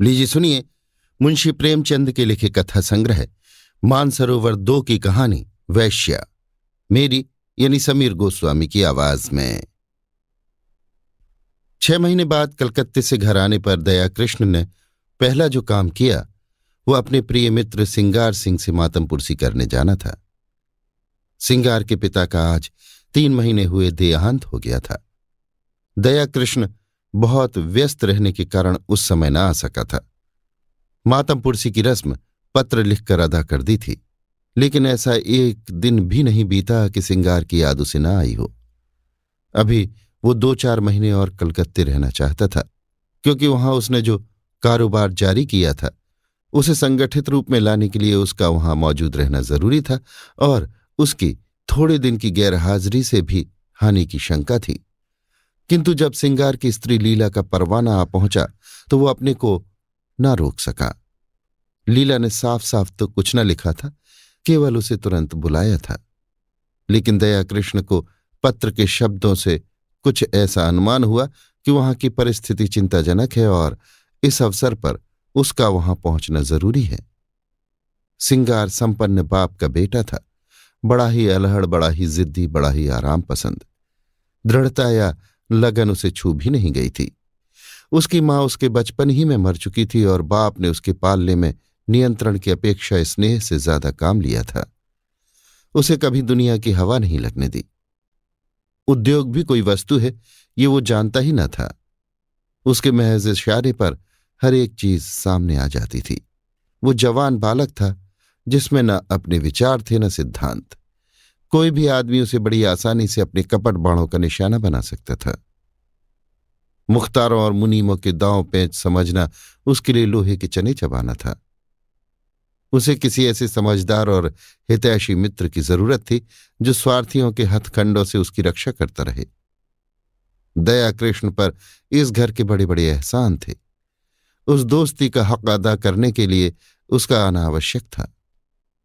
लीजिए, सुनिए। मुंशी प्रेमचंद के लिखे कथा संग्रह, मानसरोवर दो की कहानी, वैश्या। मेरी, यानी समीर गोस्वामी की आवाज़ में। छह महीने बाद कलकत्ते से घर आने पर दया कृष्ण ने पहला जो काम किया, वो अपने प्रिय मित्र सिंगार सिंह से मातमपुरसी करने जाना था। सिंगार के पिता का आज तीन महीने हुए देहांत हो गया था। दया कृष्ण बहुत व्यस्त रहने के कारण उस समय न आ सका था। मातम मातमपुरसी की रस्म पत्र लिखकर अदा कर दी थी, लेकिन ऐसा एक दिन भी नहीं बीता कि सिंगार की याद उसे न आई हो। अभी वो दो चार महीने और कलकत्ते रहना चाहता था, क्योंकि वहाँ उसने जो कारोबार जारी किया था, उसे संगठित रूप में लाने के लिए उसका वहाँ मौजूद रहना ज़रूरी था और उसकी थोड़े दिन की गैरहाजिरी से भी हानि की शंका थी। किंतु जब सिंगार की स्त्री लीला का परवाना आ पहुँचा तो वो अपने को ना रोक सका। लीला ने साफ़ साफ़ तो कुछ न लिखा था, केवल उसे तुरंत बुलाया था। लेकिन दया कृष्ण को पत्र के शब्दों से कुछ ऐसा अनुमान हुआ कि वहाँ की परिस्थिति चिंताजनक है और इस अवसर पर उसका वहाँ पहुँचना ज़रूरी है। सिंगार संपन्न बाप का बेटा था। बड़ा ही अलहड़, बड़ा ही जिद्दी, बड़ा ही आराम पसंद। दृढ़ता या लगन उसे छू भी नहीं गई थी। उसकी माँ उसके बचपन ही में मर चुकी थी और बाप ने उसके पालने में नियंत्रण की अपेक्षा स्नेह से ज़्यादा काम लिया था। उसे कभी दुनिया की हवा नहीं लगने दी। उद्योग भी कोई वस्तु है, ये वो जानता ही न था। उसके महज इशारे पर हर एक चीज़ सामने आ जाती थी। वो जवान बालक था, जिसमें न अपने विचार थे, न सिद्धांत। कोई भी आदमी उसे बड़ी आसानी से अपने कपट बाणों का निशाना बना सकता था। मुख्तारों और मुनीमों के दांव पेंच समझना उसके लिए लोहे के चने चबाना था। उसे किसी ऐसे समझदार और हितैषी मित्र की ज़रूरत थी, जो स्वार्थियों के हथखंडों से उसकी रक्षा करता रहे। दया कृष्ण पर इस घर के बड़े बड़े एहसान थे। उस दोस्ती का हक अदा करने के लिए उसका आना आवश्यक था।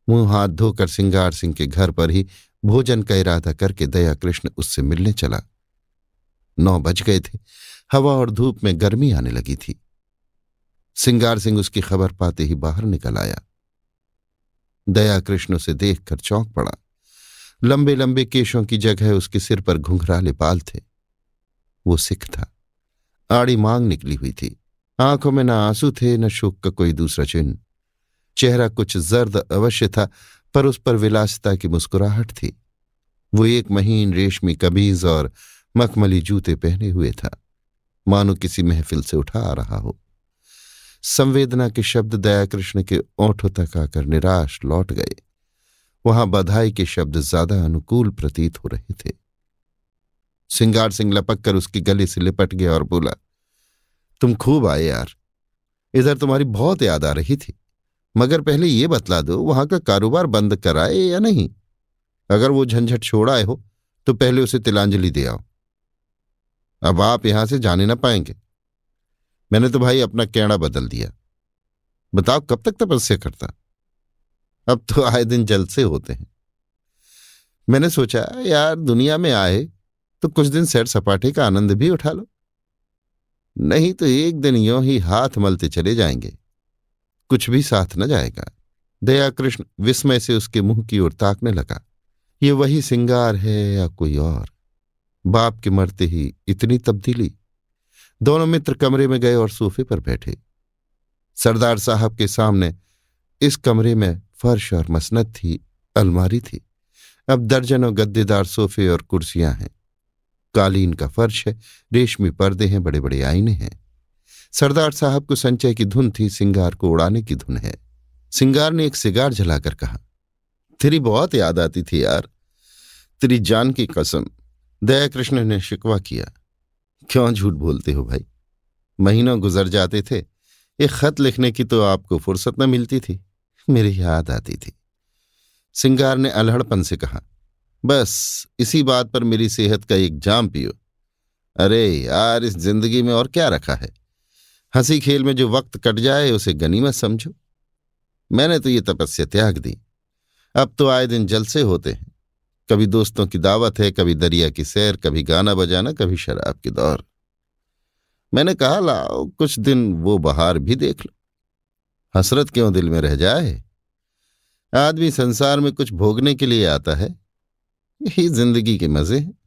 मुँह हाथ धोकर सिंगार सिंह के घर पर ही भोजन का इरादा करके दया कृष्ण उससे मिलने चला। नौ बज गए थे। हवा और धूप में गर्मी आने लगी थी। सिंगार सिंह उसकी खबर पाते ही बाहर निकल आया। दया कृष्ण उसे देखकर चौंक पड़ा। लंबे लंबे केशों की जगह उसके सिर पर घुंघराले बाल थे। वो सिख था। आड़ी मांग निकली हुई थी। आँखों में न आँसू थे, न शोक का कोई दूसरा चिन्ह। चेहरा कुछ जर्द अवश्य था पर उस पर विलासिता की मुस्कुराहट थी। वो एक महीन रेशमी कबीज और मखमली जूते पहने हुए था। मानो किसी महफिल से उठा आ रहा हो। संवेदना के शब्द दयाकृष्ण के ओंठों तक आकर निराश लौट गए। वहाँ बधाई के शब्द ज़्यादा अनुकूल प्रतीत हो रहे थे। सिंगार सिंह लपक कर उसकी गले से लिपट गया और बोला, तुम खूब आए यार। इधर तुम्हारी बहुत याद आ रही थी। मगर पहले ये बतला दो, वहाँ का कारोबार बंद कराए या नहीं? अगर वो झंझट छोड़ आए हो तो पहले उसे तिलांजलि दे आओ। अब आप यहाँ से जाने ना पाएँगे। मैंने तो भाई अपना कैड़ा बदल दिया। बताओ, कब तक तपस्या करता? अब तो आए दिन जलसे होते हैं। मैंने सोचा, यार, दुनिया में आए तो कुछ दिन सैर सपाटे का आनंद भी उठा लो। नहीं तो एक दिन यों ही हाथ मलते चले जाएँगे। कुछ भी साथ न जाएगा। दया कृष्ण विस्मय से उसके मुँह की ओर ताकने लगा। ये वही सिंगार है या कोई और? बाप के मरते ही इतनी तब्दीली। दोनों मित्र कमरे में गए और सोफे पर बैठे। सरदार साहब के सामने इस कमरे में फर्श और मसनत थी, अलमारी थी। अब दर्जनों गद्देदार सोफे और कुर्सियाँ हैं। कालीन का फर्श है, रेशमी पर्दे हैं बड़े बड़े आईने हैं। सरदार साहब को संचय की धुन थी, सिंगार को उड़ाने की धुन है। सिंगार ने एक सिगार जलाकर कहा, तेरी बहुत याद आती थी यार, तेरी जान की कसम। दया कृष्ण ने शिकवा किया, क्यों झूठ बोलते हो भाई? महीनों गुजर जाते थे, एक खत लिखने की तो आपको फुर्सत न मिलती थी। मेरी याद आती थी। सिंगार ने अलहड़पन से कहा, बस, इसी बात पर मेरी सेहत का एक जाम पियो। अरे यार, इस ज़िंदगी में और क्या रखा है? हँसी खेल में जो वक्त कट जाए, उसे गनीमत समझो। मैंने तो ये तपस्या त्याग दी। अब तो आए दिन जलसे होते हैं। कभी दोस्तों की दावत है, कभी दरिया की सैर, कभी गाना बजाना, कभी शराब की दौर मैंने कहा, लाओ, कुछ दिन वो बहार भी देख लो। हसरत क्यों दिल में रह जाए? आदमी संसार में कुछ भोगने के लिए आता है। यही ज़िंदगी के मज़े हैं।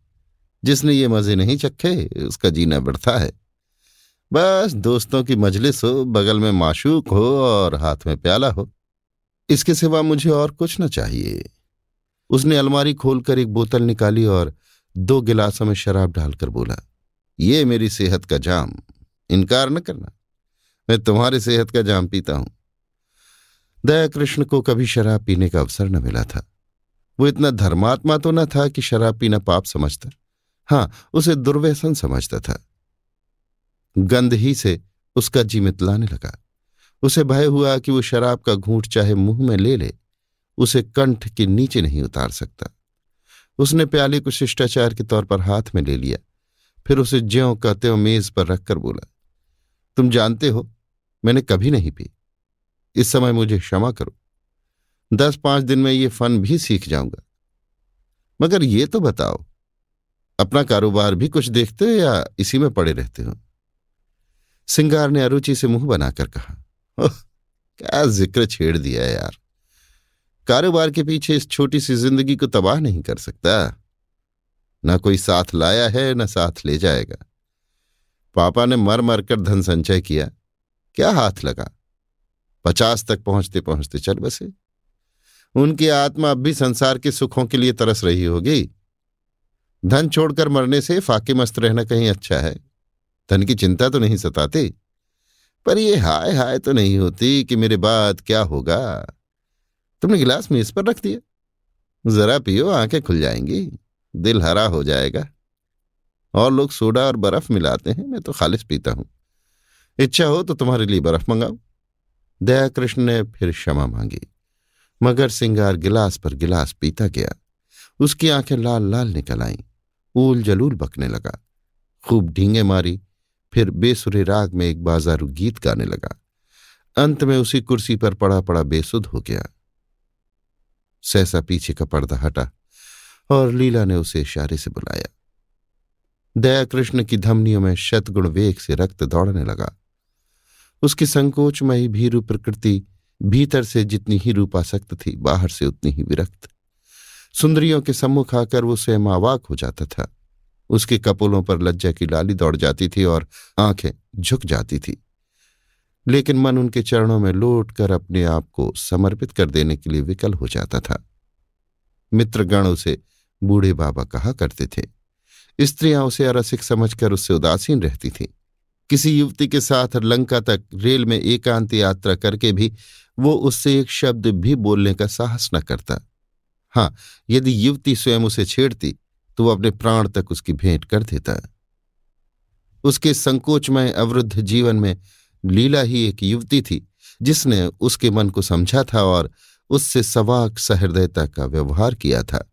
जिसने ये मज़े नहीं चखे, उसका जीना बढ़ता है। बस दोस्तों की मजलिस हो, बगल में माशूक हो और हाथ में प्याला हो। इसके सिवा मुझे और कुछ न चाहिए। उसने अलमारी खोलकर एक बोतल निकाली और दो गिलासों में शराब डालकर बोला, ये मेरी सेहत का जाम। इनकार न करना। मैं तुम्हारी सेहत का जाम पीता हूँ। दया कृष्ण को कभी शराब पीने का अवसर न मिला था। वो इतना धर्मात्मा तो न था कि शराब पीना पाप समझता। हाँ उसे दुर्व्यसन समझता था। गंध ही से उसका जी मितलाने लगा। उसे भय हुआ कि वो शराब का घूंट चाहे मुँह में ले ले, उसे कंठ के नीचे नहीं उतार सकता। उसने प्याले को शिष्टाचार के तौर पर हाथ में ले लिया, फिर उसे ज्यो का त्यों मेज पर रखकर बोला, तुम जानते हो, मैंने कभी नहीं पी। इस समय मुझे क्षमा करो। दस पाँच दिन में ये फन भी सीख जाऊँगा। मगर ये तो बताओ, अपना कारोबार भी कुछ देखते हो या इसी में पड़े रहते हो? सिंगार ने अरुचि से मुँह बनाकर कहा क्या ज़िक्र छेड़ दिया यार। कारोबार के पीछे इस छोटी सी ज़िंदगी को तबाह नहीं कर सकता। न कोई साथ लाया है, न साथ ले जाएगा। पापा ने मर मर कर धन संचय किया। क्या हाथ लगा? पचास तक पहुँचते पहुँचते चल बसे। उनकी आत्मा अब भी संसार के सुखों के लिए तरस रही होगी। धन छोड़कर मरने से फाके मस्त रहना कहीं अच्छा है। धन की चिंता तो नहीं सताती। पर ये हाय हाय तो नहीं होती कि मेरे बाद क्या होगा। तुमने गिलास मेज पर रख दिया। जरा पियो, आँखें खुल जाएँगी। दिल हरा हो जाएगा। और लोग सोडा और बर्फ़ मिलाते हैं। मैं तो खालिश पीता हूँ। इच्छा हो तो तुम्हारे लिए बर्फ़ मंगाऊ। दया कृष्ण ने फिर क्षमा मांगी। मगर सिंगार गिलास पर गिलास पीता गया। उसकी आँखें लाल लाल निकल आईं। ऊल जलूल बकने लगा। खूब ढींगे मारी। फिर बेसुरे राग में एक बाजारू गीत गाने लगा। अंत में उसी कुर्सी पर पड़ा पड़ा बेसुध हो गया। सहसा पीछे का पर्दा हटा और लीला ने उसे इशारे से बुलाया। दया कृष्ण की धमनियों में शतगुण वेग से रक्त दौड़ने लगा। उसकी संकोचमयी भीरु प्रकृति भीतर से जितनी ही रूपासक्त थी, बाहर से उतनी ही विरक्त। सुंदरियों के सम्मुख आकर वो स्वयं आवाक हो जाता था। उसके कपोलों पर लज्जा की लाली दौड़ जाती थी और आँखें झुक जाती थी। लेकिन मन उनके चरणों में लौट कर अपने आप को समर्पित कर देने के लिए विकल हो जाता था। मित्रगण उसे बूढ़े बाबा कहा करते थे। स्त्रियाँ उसे अरसिक समझकर उससे उदासीन रहती थीं। किसी युवती के साथ लंका तक रेल में एकांत यात्रा करके भी वो उससे एक शब्द भी बोलने का साहस न करता। हाँ यदि युवती स्वयं उसे छेड़ती तो वो अपने प्राण तक उसकी भेंट कर देता। उसके संकोचमय अवरुद्ध जीवन में लीला ही एक युवती थी, जिसने उसके मन को समझा था और उससे सवाक सहृदयता का व्यवहार किया था।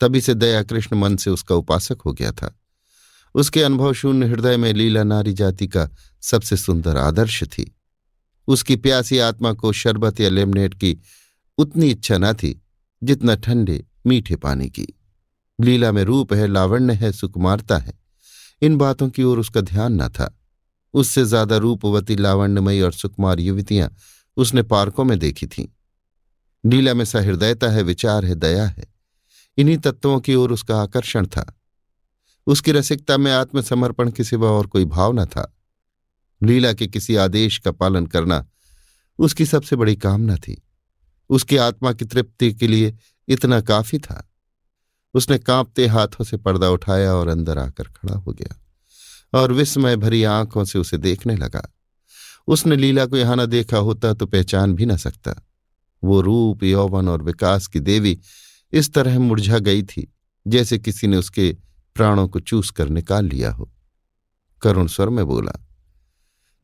तभी से दया कृष्ण मन से उसका उपासक हो गया था। उसके अनुभव शून्य हृदय में लीला नारी जाति का सबसे सुंदर आदर्श थी। उसकी प्यासी आत्मा को शरबत या लेमनेट की उतनी इच्छा न थी जितना ठंडे मीठे पानी की। लीला में रूप है, लावण्य है, सुकुमारता है। इन बातों की ओर उसका ध्यान न था। उससे ज़्यादा रूपवती, लावण्यमयी और सुकुमार युवतियाँ उसने पार्कों में देखी थीं। लीला में सहृदयता है, विचार है, दया है। इन्हीं तत्वों की ओर उसका आकर्षण था। उसकी रसिकता में आत्मसमर्पण के सिवा और कोई भाव न था। लीला के किसी आदेश का पालन करना उसकी सबसे बड़ी कामना थी। उसकी आत्मा की तृप्ति के लिए इतना काफ़ी था। उसने कांपते हाथों से पर्दा उठाया और अंदर आकर खड़ा हो गया और विस्मय भरी आँखों से उसे देखने लगा। उसने लीला को यहाँ न देखा होता तो पहचान भी न सकता। वो रूप, यौवन और विकास की देवी इस तरह मुरझा गई थी जैसे किसी ने उसके प्राणों को चूस कर निकाल लिया हो। करुण स्वर में बोला,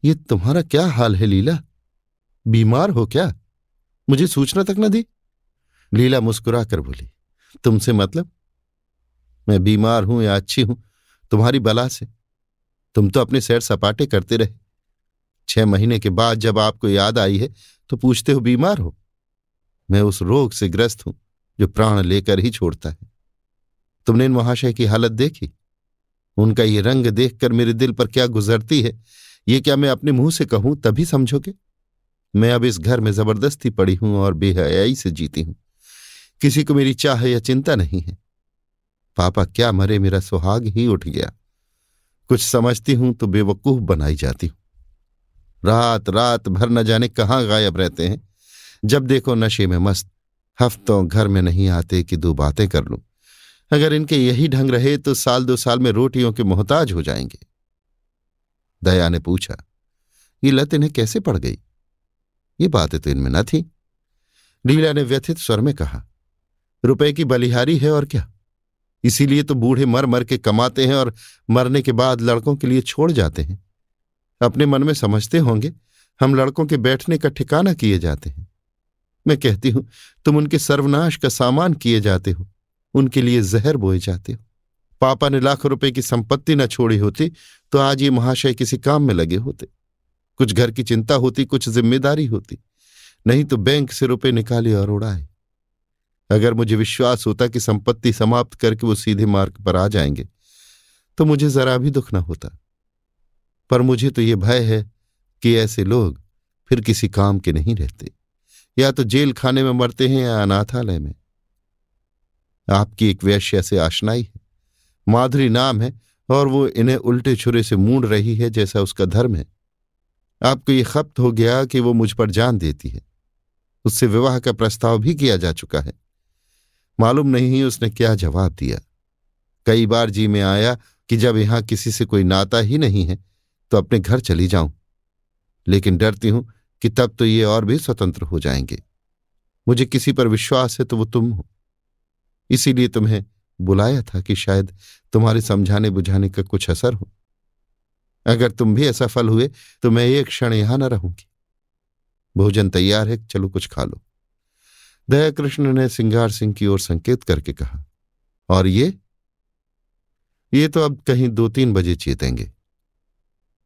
ये तुम्हारा क्या हाल है लीला? बीमार हो क्या? मुझे सूचना तक न दी? लीला मुस्कुरा कर बोली, तुमसे मतलब मैं बीमार हूँ या अच्छी हूँ, तुम्हारी बला से। तुम तो अपने सैर सपाटे करते रहे। छह महीने के बाद जब आपको याद आई है तो पूछते हो, बीमार हो? मैं उस रोग से ग्रस्त हूँ, जो प्राण लेकर ही छोड़ता है। तुमने इन महाशय की हालत देखी? उनका ये रंग देखकर मेरे दिल पर क्या गुजरती है? ये क्या मैं अपने मुँह से कहूँ, तभी समझोगे? मैं अब इस घर में ज़बरदस्ती पड़ी हूँ और बेहयाई से जीती हूँ। किसी को मेरी चाह या चिंता नहीं है। पापा, क्या मरे मेरा सुहाग ही उठ गया? कुछ समझती हूँ तो बेवकूफ़ बनाई जाती हूँ। रात रात भर न जाने कहाँ गायब रहते हैं। जब देखो नशे में मस्त, हफ्तों घर में नहीं आते कि दो बातें कर लूँ। अगर इनके यही ढंग रहे तो साल दो साल में रोटियों के मोहताज हो जाएँगे। दया ने पूछा, ये लत इन्हें कैसे पड़ गई? ये बातें तो इनमें न थी। लीला ने व्यथित स्वर में कहा, रुपए की बलिहारी है और क्या? इसीलिए तो बूढ़े मर मर के कमाते हैं और मरने के बाद लड़कों के लिए छोड़ जाते हैं। अपने मन में समझते होंगे, हम लड़कों के बैठने का ठिकाना किए जाते हैं। मैं कहती हूँ, तुम उनके सर्वनाश का सामान किए जाते हो, उनके लिए जहर बोए जाते हो। पापा ने लाखों रुपए की संपत्ति न छोड़ी होती तो आज ये महाशय किसी काम में लगे होते। कुछ घर की चिंता होती, कुछ ज़िम्मेदारी होती। नहीं तो बैंक से रुपए निकाले और उड़ाए। अगर मुझे विश्वास होता कि संपत्ति समाप्त करके वो सीधे मार्ग पर आ जाएँगे तो मुझे जरा भी दुख ना होता। पर मुझे तो ये भय है कि ऐसे लोग फिर किसी काम के नहीं रहते। या तो जेल खाने में मरते हैं या अनाथालय में। आपकी एक वैश्य से आशनाई है। माधुरी नाम है और वो इन्हें उल्टे छुरे से मूड रही है जैसा उसका धर्म है। आपको ये खप्त हो गया कि वो मुझ पर जान देती है। उससे विवाह का प्रस्ताव भी किया जा चुका है। मालूम नहीं उसने क्या जवाब दिया। कई बार जी में आया कि जब यहाँ किसी से कोई नाता ही नहीं है तो अपने घर चली जाऊँ। लेकिन डरती हूँ कि तब तो ये और भी स्वतंत्र हो जाएँगे। मुझे किसी पर विश्वास है तो वो तुम हो। इसीलिए तुम्हें बुलाया था कि शायद तुम्हारे समझाने बुझाने का कुछ असर हो। अगर तुम भी असफल हुए तो मैं एक क्षण यहाँ न रहूँगी। भोजन तैयार है, चलो कुछ खा लो। दया कृष्ण ने सिंगार सिंह की ओर संकेत करके कहा, और ये? ये तो अब कहीं दो तीन बजे चेतेंगे।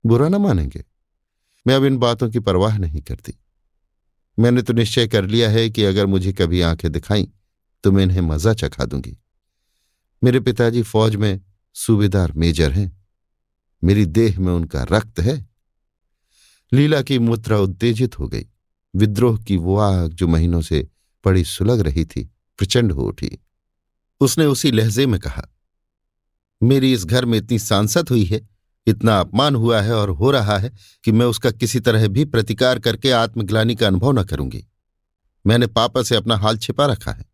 बुरा ना मानेंगे। मैं अब इन बातों की परवाह नहीं करती। मैंने तो निश्चय कर लिया है कि अगर मुझे कभी आँखें दिखाई तो मैं इन्हें मज़ा चखा दूँगी। मेरे पिताजी फौज में सूबेदार मेजर हैं। मेरी देह में उनका रक्त है। लीला की मुद्रा उत्तेजित हो गई। विद्रोह की वो आग जो महीनों से पड़ी सुलग रही थी, प्रचंड हो उठी। उसने उसी लहजे में कहा, मेरी इस घर में इतनी सांसत हुई है, इतना अपमान हुआ है और हो रहा है कि मैं उसका किसी तरह भी प्रतिकार करके आत्मग्लानी का अनुभव न करूँगी। मैंने पापा से अपना हाल छिपा रखा है।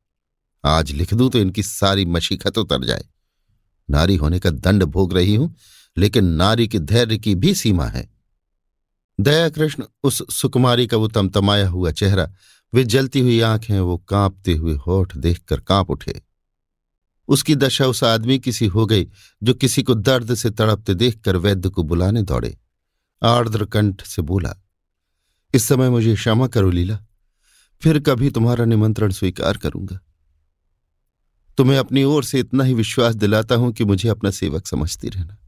आज लिख दूँ तो इनकी सारी मशीखत उतर जाए। नारी होने का दंड भोग रही हूँ, लेकिन नारी के धैर्य की भी सीमा है। दया कृष्ण उस सुकुमारी का वो तमतमाया हुआ चेहरा वे जलती हुई आँखें, वो कांपते हुए होठ देखकर काँप उठे। उसकी दशा उस आदमी की सी हो गई, जो किसी को दर्द से तड़पते देखकर वैद्य को बुलाने दौड़े। आर्द्र कंठ से बोला, इस समय मुझे क्षमा करो लीला, फिर कभी तुम्हारा निमंत्रण स्वीकार करूँगा। तुम्हें अपनी ओर से इतना ही विश्वास दिलाता हूँ कि मुझे अपना सेवक समझती रहना।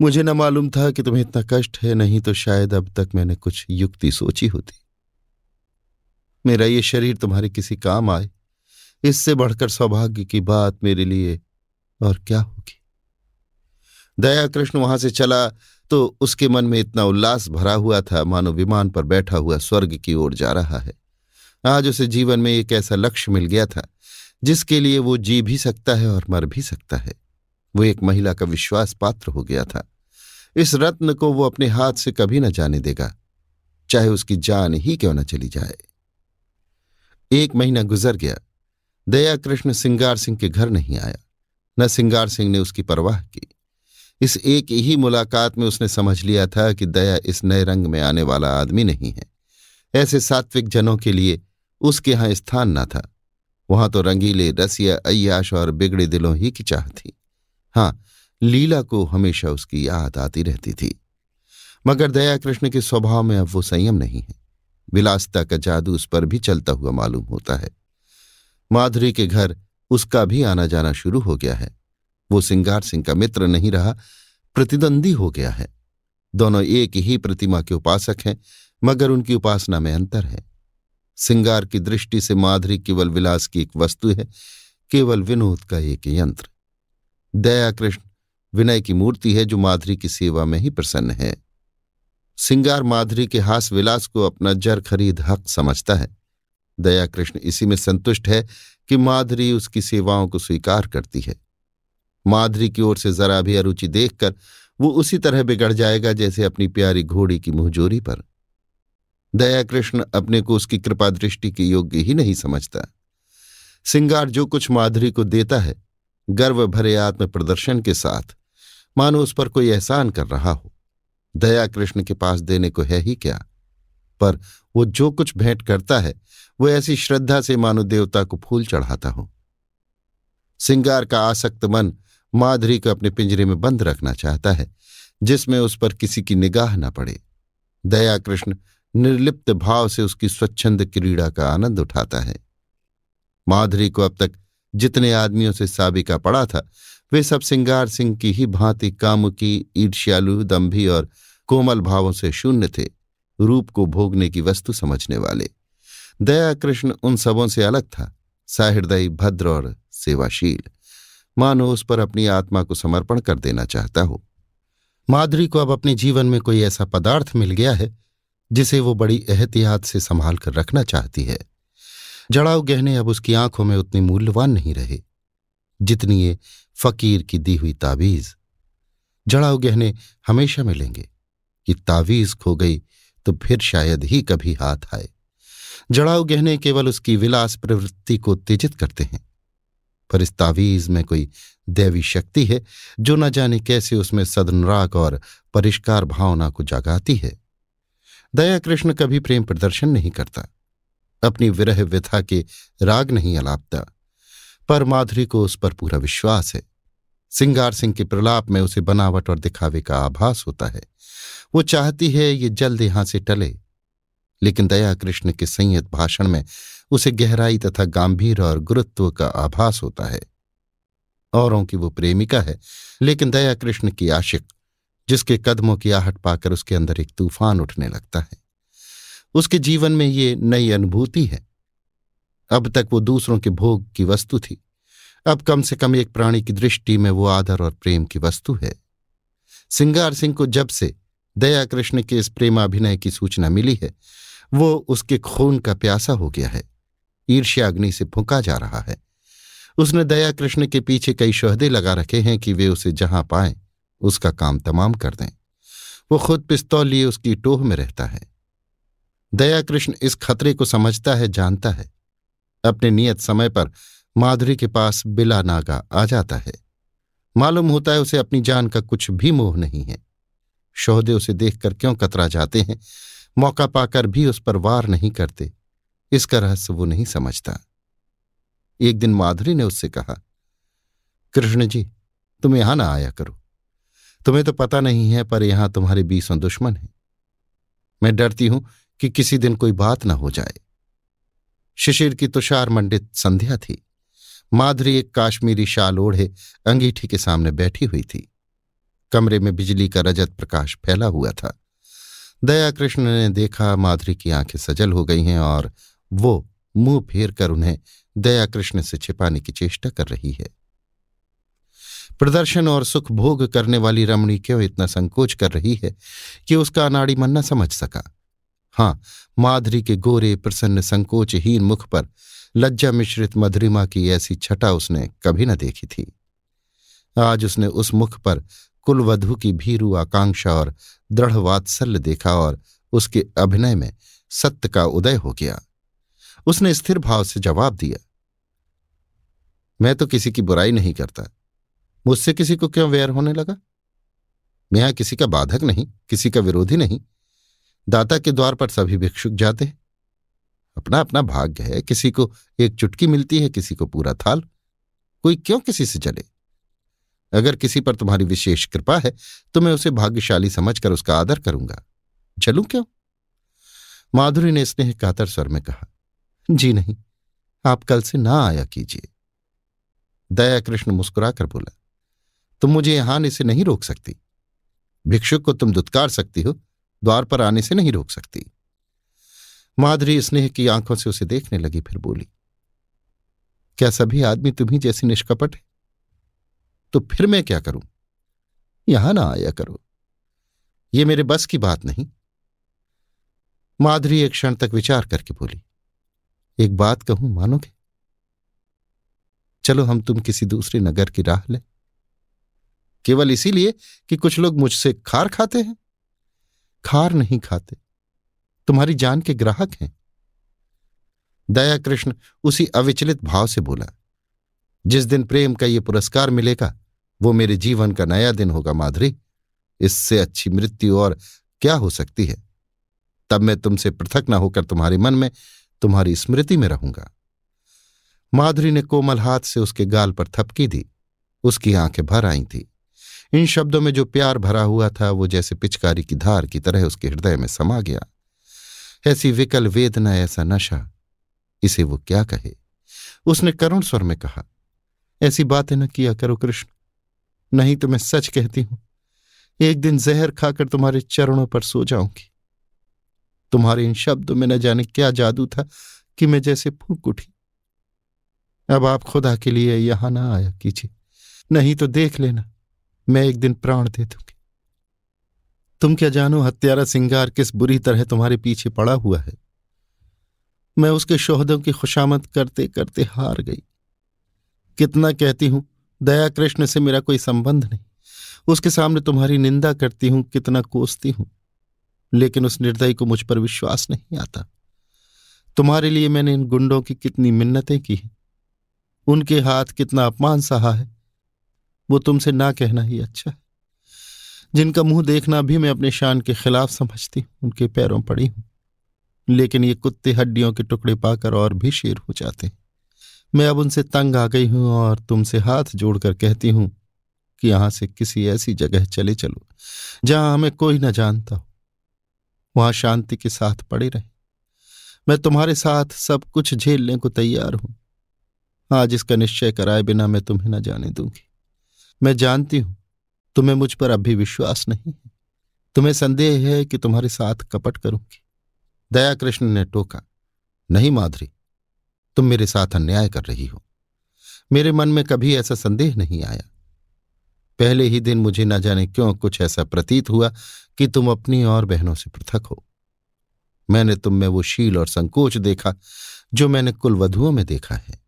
मुझे न मालूम था कि तुम्हें इतना कष्ट है, नहीं तो शायद अब तक मैंने कुछ युक्ति सोची होती। मेरा ये शरीर तुम्हारे किसी काम आए। इससे बढ़कर सौभाग्य की बात मेरे लिए और क्या होगी? दया कृष्ण वहाँ से चला तो उसके मन में इतना उल्लास भरा हुआ था, मानो विमान पर बैठा हुआ स्वर्ग की ओर जा रहा है। आज उसे जीवन में एक ऐसा लक्ष्य मिल गया था, जिसके लिए वो जी भी सकता है और मर भी सकता है। वो एक महिला का विश्वास पात्र हो गया था। इस रत्न को वो अपने हाथ से कभी न जाने देगा, चाहे उसकी जान ही क्यों न चली जाए। एक महीना गुजर गया। दया कृष्ण सिंगार सिंह के घर नहीं आया। न सिंगार सिंह ने उसकी परवाह की। इस एक ही मुलाकात में उसने समझ लिया था कि दया इस नए रंग में आने वाला आदमी नहीं है। ऐसे सात्विक जनों के लिए उसके यहाँ स्थान न था। वहाँ तो रंगीले रसिया अयाश और बिगड़े दिलों ही की चाह थी। हाँ लीला को हमेशा उसकी याद आती रहती थी। मगर दया कृष्ण के स्वभाव में अब वो संयम नहीं है। विलासिता का जादू उस पर भी चलता हुआ मालूम होता है। माधुरी के घर उसका भी आना जाना शुरू हो गया है। वो सिंगार सिंह का मित्र नहीं रहा, प्रतिद्वंदी हो गया है। दोनों एक ही प्रतिमा के उपासक हैं, मगर उनकी उपासना में अंतर है। सिंगार की दृष्टि से माधुरी केवल विलास की एक वस्तु है, केवल विनोद का एक यंत्र। दया कृष्ण विनय की मूर्ति है जो माधुरी की सेवा में ही प्रसन्न है। सिंगार माधुरी के हास विलास को अपना जर खरीद हक समझता है। दया कृष्ण इसी में संतुष्ट है कि माधुरी उसकी सेवाओं को स्वीकार करती है। माधुरी की ओर से जरा भी अरुचि देखकर वो उसी तरह बिगड़ जाएगा जैसे अपनी प्यारी घोड़ी की मुंहजोरी पर। दया कृष्ण अपने को उसकी कृपा दृष्टि के योग्य ही नहीं समझता। सिंगार जो कुछ माधुरी को देता है, गर्व भरे आत्म प्रदर्शन के साथ, मानो उस पर कोई एहसान कर रहा हो। दया कृष्ण के पास देने को है ही क्या? पर वो जो कुछ भेंट करता है, वो ऐसी श्रद्धा से मानो देवता को फूल चढ़ाता हो। सिंगार का आसक्त मन माधुरी को अपने पिंजरे में बंद रखना चाहता है, जिसमें उस पर किसी की निगाह न पड़े। दया कृष्ण निर्लिप्त भाव से उसकी स्वच्छंद क्रीड़ा का आनंद उठाता है। माधुरी को अब तक जितने आदमियों से साबिका पड़ा था, वे सब सिंगार सिंह की ही भांति कामुकी, ईर्ष्यालु दम्भी और कोमल भावों से शून्य थे, रूप को भोगने की वस्तु समझने वाले। दया कृष्ण उन सबों से अलग था साहृदयी भद्र और सेवाशील। मानो उस पर अपनी आत्मा को समर्पण कर देना चाहता हो। माधुरी को अब अपने जीवन में कोई ऐसा पदार्थ मिल गया है, जिसे वो बड़ी एहतियात से संभाल कर रखना चाहती है। जड़ाऊ गहने अब उसकी आँखों में उतनी मूल्यवान नहीं रहे, जितनी ये फकीर की दी हुई ताबीज। जड़ाऊ गहने हमेशा मिलेंगे। कि तावीज खो गई तो फिर शायद ही कभी हाथ आए। जड़ाऊ गहने केवल उसकी विलास प्रवृत्ति को उत्तेजित करते हैं, पर इस तावीज में कोई दैवी शक्ति है, जो न जाने कैसे उसमें सदनुराग और परिष्कार भावना को जगाती है। दया कृष्ण कभी प्रेम प्रदर्शन नहीं करता, अपनी विरह व्यथा के राग नहीं अलापता, पर माधुरी को उस पर पूरा विश्वास है। सिंगार सिंह के प्रलाप में उसे बनावट और दिखावे का आभास होता है। वो चाहती है ये जल्द यहाँ से टले। लेकिन दया कृष्ण के संयत भाषण में उसे गहराई तथा गंभीर और गुरुत्व का आभास होता है। औरों की वो प्रेमिका है, लेकिन दया कृष्ण की आशिक, जिसके कदमों की आहट पाकर उसके अंदर एक तूफ़ान उठने लगता है। उसके जीवन में ये नई अनुभूति है। अब तक वो दूसरों के भोग की वस्तु थी। अब कम से कम एक प्राणी की दृष्टि में वो आदर और प्रेम की वस्तु है। सिंगार सिंह को जब से दया कृष्ण के इस प्रेमाभिनय की सूचना मिली है, वो उसके खून का प्यासा हो गया है। ईर्ष्या अग्नि से फूका जा रहा है। उसने दया कृष्ण के पीछे कई शहदे लगा रखे हैं कि वे उसे जहाँ पाए, उसका काम तमाम कर दें। वो खुद पिस्तौल लिए उसकी टोह में रहता है। दया कृष्ण इस खतरे को समझता है, जानता है। अपने नियत समय पर माधुरी के पास बिला नागा आ जाता है। मालूम होता है उसे अपनी जान का कुछ भी मोह नहीं है। शोहदे उसे देखकर क्यों कतरा जाते हैं? मौका पाकर भी उस पर वार नहीं करते। इसका रहस्य वो नहीं समझता। एक दिन माधुरी ने उससे कहा, कृष्ण जी, तुम यहाँ ना आया करो। तुम्हें तो पता नहीं है, पर यहाँ तुम्हारे बीसों दुश्मन हैं। मैं डरती हूँ कि किसी दिन कोई बात ना हो जाए। शिशिर की तुषार मंडित संध्या थी। माधुरी एक काश्मीरी शाल ओढ़े, अंगीठी के सामने बैठी हुई थी। कमरे में बिजली का रजत प्रकाश फैला हुआ था। दया कृष्ण ने देखा माधुरी की आँखें सजल हो गई हैं और वो मुँह फेर कर उन्हें दया कृष्ण से छिपाने की चेष्टा कर रही है। प्रदर्शन और सुख भोग करने वाली रमणी क्यों इतना संकोच कर रही है कि उसका अनाड़ी मन न समझ सका? हाँ माधुरी के गोरे, प्रसन्न, संकोचहीन मुख पर लज्जा मिश्रित मधुरिमा की ऐसी छटा उसने कभी न देखी थी। आज उसने उस मुख पर कुलवधु की भीरू आकांक्षा और दृढ़ वात्सल्य देखा और उसके अभिनय में सत्य का उदय हो गया। उसने स्थिर भाव से जवाब दिया, मैं तो किसी की बुराई नहीं करता। मुझसे किसी को क्यों वैर होने लगा? मैं किसी का बाधक नहीं, किसी का विरोधी नहीं। दाता के द्वार पर सभी भिक्षुक जाते हैं। अपना अपना भाग्य है, किसी को एक चुटकी मिलती है, किसी को पूरा थाल। कोई क्यों किसी से जले? अगर किसी पर तुम्हारी विशेष कृपा है तो मैं उसे भाग्यशाली समझकर उसका आदर करूँगा। चलू क्यों? माधुरी ने स्नेह कातर स्वर में कहा, जी नहीं, आप कल से ना आया कीजिए। दया कृष्ण मुस्कुराकर बोला, तुम मुझे यहाँ आने से नहीं रोक सकती। भिक्षुक को तुम दुत्कार सकती हो, द्वार पर आने से नहीं रोक सकती। माधुरी स्नेह की आँखों से उसे देखने लगी, फिर बोली, क्या सभी आदमी तुम्ही जैसी निष्कपट है? तो फिर मैं क्या करूँ? यहाँ ना आया करो। ये मेरे बस की बात नहीं। माधुरी एक क्षण तक विचार करके बोली, एक बात कहूँ, मानोगे? चलो हम तुम किसी दूसरे नगर की राह ले। केवल इसीलिए कि कुछ लोग मुझसे खार खाते हैं। खार नहीं खाते। तुम्हारी जान के ग्राहक हैं। दया कृष्ण उसी अविचलित भाव से बोला, जिस दिन प्रेम का ये पुरस्कार मिलेगा, वो मेरे जीवन का नया दिन होगा, माधुरी। इससे अच्छी मृत्यु और क्या हो सकती है? तब मैं तुमसे पृथक न होकर तुम्हारे मन में, तुम्हारी स्मृति में रहूँगा। माधुरी ने कोमल हाथ से उसके गाल पर थपकी दी, उसकी आँखें भर आई थी। इन शब्दों में जो प्यार भरा हुआ था, वो जैसे पिचकारी की धार की तरह उसके हृदय में समा गया। ऐसी विकल वेदना, ऐसा नशा। इसे वो क्या कहे? उसने करुण स्वर में कहा, ऐसी बातें न किया करो कृष्ण। नहीं तो मैं सच कहती हूँ, एक दिन जहर खाकर तुम्हारे चरणों पर सो जाऊँगी। तुम्हारे इन शब्दों में न जाने क्या जादू था कि मैं जैसे फूक उठी। अब आप खुदा के लिए यहाँ ना आया कीजिए, नहीं तो देख लेना, मैं एक दिन प्राण दे दूँगी। तुम क्या जानो, हत्यारा सिंगार किस बुरी तरह तुम्हारे पीछे पड़ा हुआ है? मैं उसके शोहदों की खुशामद करते करते हार गई। कितना कहती हूँ, दया कृष्ण से मेरा कोई संबंध नहीं। उसके सामने तुम्हारी निंदा करती हूँ, कितना कोसती हूँ। लेकिन उस निर्दयी को मुझ पर विश्वास नहीं आता। तुम्हारे लिए मैंने इन गुंडों की कितनी मिन्नतें की हैं। उनके हाथ कितना अपमान सहा है। वो तुमसे ना कहना ही अच्छा है। जिनका मुँह देखना भी मैं अपने शान के खिलाफ समझती उनके पैरों पड़ी हूँ। लेकिन ये कुत्ते हड्डियों के टुकड़े पाकर और भी शेर हो जाते मैं अब उनसे तंग आ गई हूँ और तुमसे हाथ जोड़कर कहती हूँ कि यहाँ से किसी ऐसी जगह चले चलो, जहाँ हमें कोई न जानता हो। वहाँ शांति के साथ पड़े रहे। मैं तुम्हारे साथ सब कुछ झेलने को तैयार हूँ। आज इसका निश्चय कराए बिना मैं तुम्हें न जाने दूँगी। मैं जानती हूँ तुम्हें मुझ पर अब भी विश्वास नहीं है। तुम्हें संदेह है कि तुम्हारे साथ कपट करूँगी। दया कृष्ण ने टोका, नहीं माधुरी, तुम मेरे साथ अन्याय कर रही हो। मेरे मन में कभी ऐसा संदेह नहीं आया। पहले ही दिन मुझे न जाने क्यों कुछ ऐसा प्रतीत हुआ कि तुम अपनी और बहनों से पृथक हो। मैंने तुम में वो शील और संकोच देखा, जो मैंने कुलवधुओं में देखा है।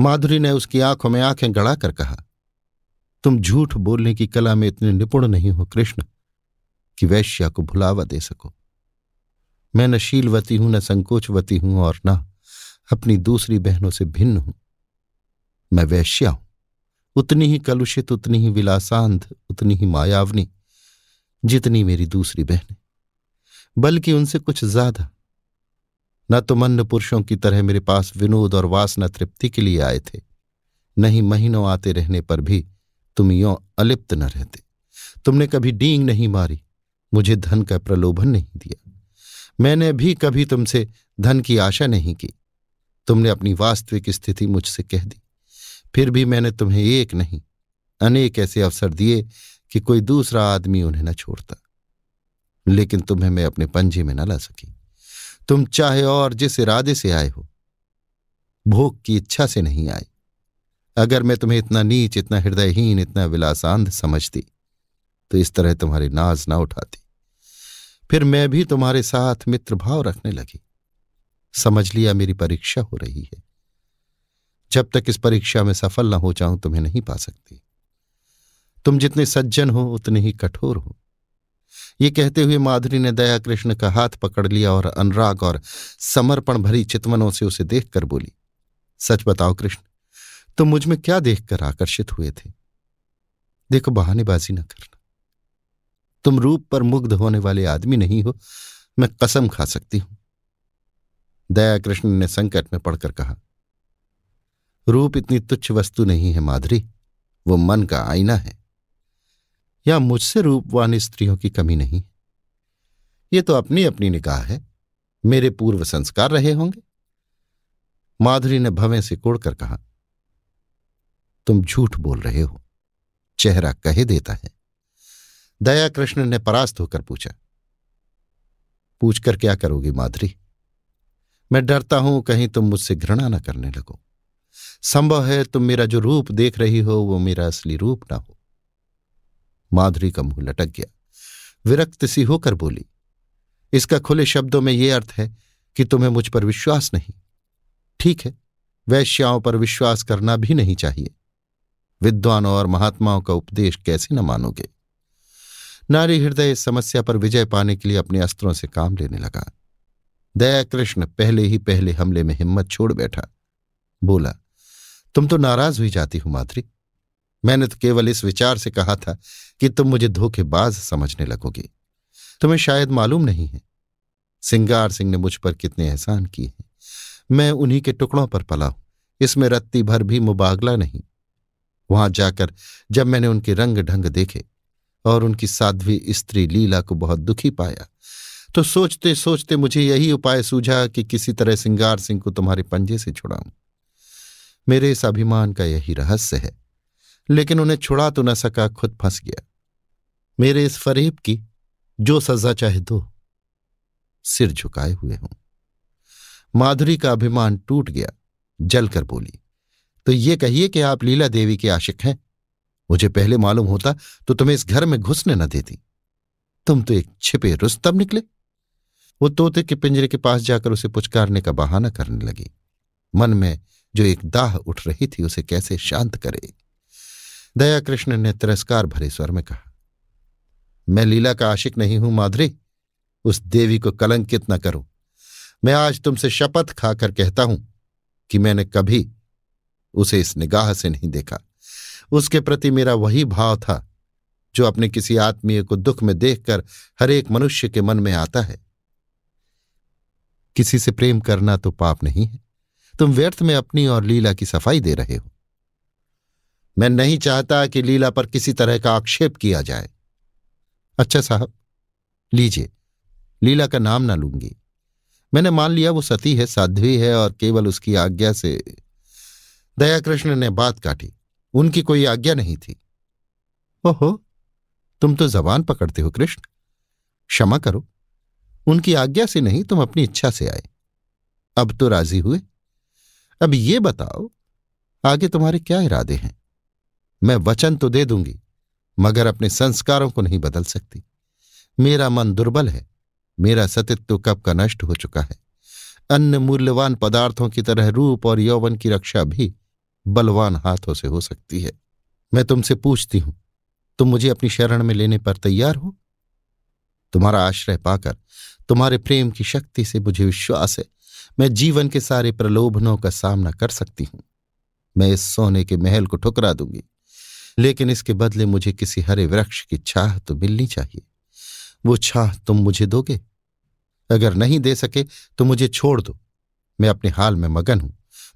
माधुरी ने उसकी आँखों में आँखें गड़ा कर कहा तुम झूठ बोलने की कला में इतने निपुण नहीं हो, कृष्ण, कि वैश्या को भुलावा दे सको। मैं न शीलवती हूँ, न संकोचवती हूँ, और न अपनी दूसरी बहनों से भिन्न हूँ। मैं वैश्या हूँ। उतनी ही कलुषित, उतनी ही विलासांध, उतनी ही मायावनी, जितनी मेरी दूसरी बहनें। बल्कि उनसे कुछ ज़्यादा। न तो मन्न पुरुषों की तरह मेरे पास विनोद और वासना तृप्ति के लिए आए थे। नहीं महीनों आते रहने पर भी तुम यो अलिप्त न रहते। तुमने कभी डींग नहीं मारी, मुझे धन का प्रलोभन नहीं दिया। मैंने भी कभी तुमसे धन की आशा नहीं की। तुमने अपनी वास्तविक स्थिति मुझसे कह दी। फिर भी मैंने तुम्हें एक नहीं, अनेक ऐसे अवसर दिए कि कोई दूसरा आदमी उन्हें न छोड़ता। लेकिन तुम्हें मैं अपने पंजे में न ला सकी। तुम चाहे और जिस इरादे से आए हो, भोग की इच्छा से नहीं आए। अगर मैं तुम्हें इतना नीच, इतना हृदयहीन, इतना विलासांध समझती तो इस तरह तुम्हारी नाज ना उठाती। फिर मैं भी तुम्हारे साथ मित्र भाव रखने लगी। समझ लिया मेरी परीक्षा हो रही है। जब तक इस परीक्षा में सफल न हो जाऊँ, तुम्हें नहीं पा सकती। तुम जितने सज्जन हो, उतने ही कठोर हो। ये कहते हुए माधुरी ने दया कृष्ण का हाथ पकड़ लिया और अनुराग और समर्पण भरी चितवनों से उसे देखकर बोली, सच बताओ कृष्ण तुम मुझमें क्या देखकर आकर्षित हुए थे? देखो, बहानेबाजी न करना। तुम रूप पर मुग्ध होने वाले आदमी नहीं हो, मैं कसम खा सकती हूँ। दया कृष्ण ने संकट में पड़कर कहा, रूप इतनी तुच्छ वस्तु नहीं है माधुरी, वो मन का आईना है। या मुझसे रूपवान स्त्रियों की कमी नहीं? ये तो अपनी अपनी निकाह है। मेरे पूर्व संस्कार रहे होंगे। माधुरी ने भवें से कोड़कर कहा तुम झूठ बोल रहे हो। चेहरा कहे देता है। दया कृष्ण ने परास्त होकर पूछा, पूछकर क्या करोगी माधुरी? मैं डरता हूँ, कहीं तुम मुझसे घृणा न करने लगो। संभव है तुम मेरा जो रूप देख रही हो, वो मेरा असली रूप ना हो। माधुरी का मुँह लटक गया। विरक्त सी होकर बोली, इसका खुले शब्दों में ये अर्थ है कि तुम्हें मुझ पर विश्वास नहीं। ठीक है, वैश्याओं पर विश्वास करना भी नहीं चाहिए। विद्वानों और महात्माओं का उपदेश कैसे न मानोगे? नारी हृदय इस समस्या पर विजय पाने के लिए अपने अस्त्रों से काम लेने लगा। दया कृष्ण पहले ही पहले हमले में हिम्मत छोड़ बैठा। बोला, तुम तो नाराज़ हुई जाती हो, माधुरी। मैंने तो केवल इस विचार से कहा था कि तुम मुझे धोखेबाज समझने लगोगे। तुम्हें शायद मालूम नहीं है। सिंगार सिंह ने मुझ पर कितने एहसान किए हैं। मैं उन्हीं के टुकड़ों पर पला हूँ। इसमें रत्ती भर भी मुबागला नहीं। वहाँ जाकर जब मैंने उनके रंग ढंग देखे और उनकी साध्वी स्त्री लीला को बहुत दुखी पाया तो सोचते सोचते मुझे यही उपाय सूझा कि किसी तरह सिंगार सिंह को तुम्हारे पंजे से छुड़ाऊं। मेरे इस अभिमान का यही रहस्य है, लेकिन उन्हें छुड़ा तो न सका खुद फंस गया। मेरे इस फरेब की, जो सजा चाहे दो, सिर झुकाए हुए हूँ। माधुरी का अभिमान टूट गया, जलकर बोली तो ये कहिए कि आप लीला देवी के आशिक हैं। मुझे पहले मालूम होता तो तुम्हें इस घर में घुसने न देती। तुम तो एक छिपे रुस्तम निकले। वो तोते के पिंजरे के पास जाकर उसे पुचकारने का बहाना करने लगी। मन में जो एक दाह उठ रही थी उसे कैसे शांत करे। दया कृष्ण ने तिरस्कार भरे स्वर में कहा, मैं लीला का आशिक नहीं हूँ, माधुरी। उस देवी को कलंकित न करो। मैं आज तुमसे शपथ खाकर कहता हूँ कि मैंने कभी उसे इस निगाह से नहीं देखा। उसके प्रति मेरा वही भाव था, जो अपने किसी आत्मीय को दुख में देखकर हर एक मनुष्य के मन में आता है। किसी से प्रेम करना तो पाप नहीं है। तुम व्यर्थ में अपनी और लीला की सफ़ाई दे रहे हो। मैं नहीं चाहता कि लीला पर किसी तरह का आक्षेप किया जाए। अच्छा साहब, लीजिए। लीला का नाम ना लूँगी। मैंने मान लिया वो सती है, साध्वी है और केवल उसकी आज्ञा से दयाकृष्ण ने बात काटी। उनकी कोई आज्ञा नहीं थी। ओहो, तुम तो जबान पकड़ते हो कृष्ण। क्षमा करो। उनकी आज्ञा से नहीं तुम अपनी इच्छा से आए। अब तो राज़ी हुए। अब ये बताओ, आगे तुम्हारे क्या इरादे हैं? मैं वचन तो दे दूँगी, मगर अपने संस्कारों को नहीं बदल सकती। मेरा मन दुर्बल है। मेरा सतित्व कब का नष्ट हो चुका है। अन्य मूल्यवान पदार्थों की तरह रूप और यौवन की रक्षा भी बलवान हाथों से हो सकती है। मैं तुमसे पूछती हूँ, तुम मुझे अपनी शरण में लेने पर तैयार हो? तुम्हारा आश्रय पाकर, तुम्हारे प्रेम की शक्ति से मुझे विश्वास है। मैं जीवन के सारे प्रलोभनों का सामना कर सकती हूँ। मैं इस सोने के महल को ठुकरा दूँगी, लेकिन इसके बदले मुझे किसी हरे वृक्ष की छाह तो मिलनी चाहिए। वो छाह तुम मुझे दोगे? अगर नहीं दे सके तो मुझे छोड़ दो। मैं अपने हाल में मगन हूँ।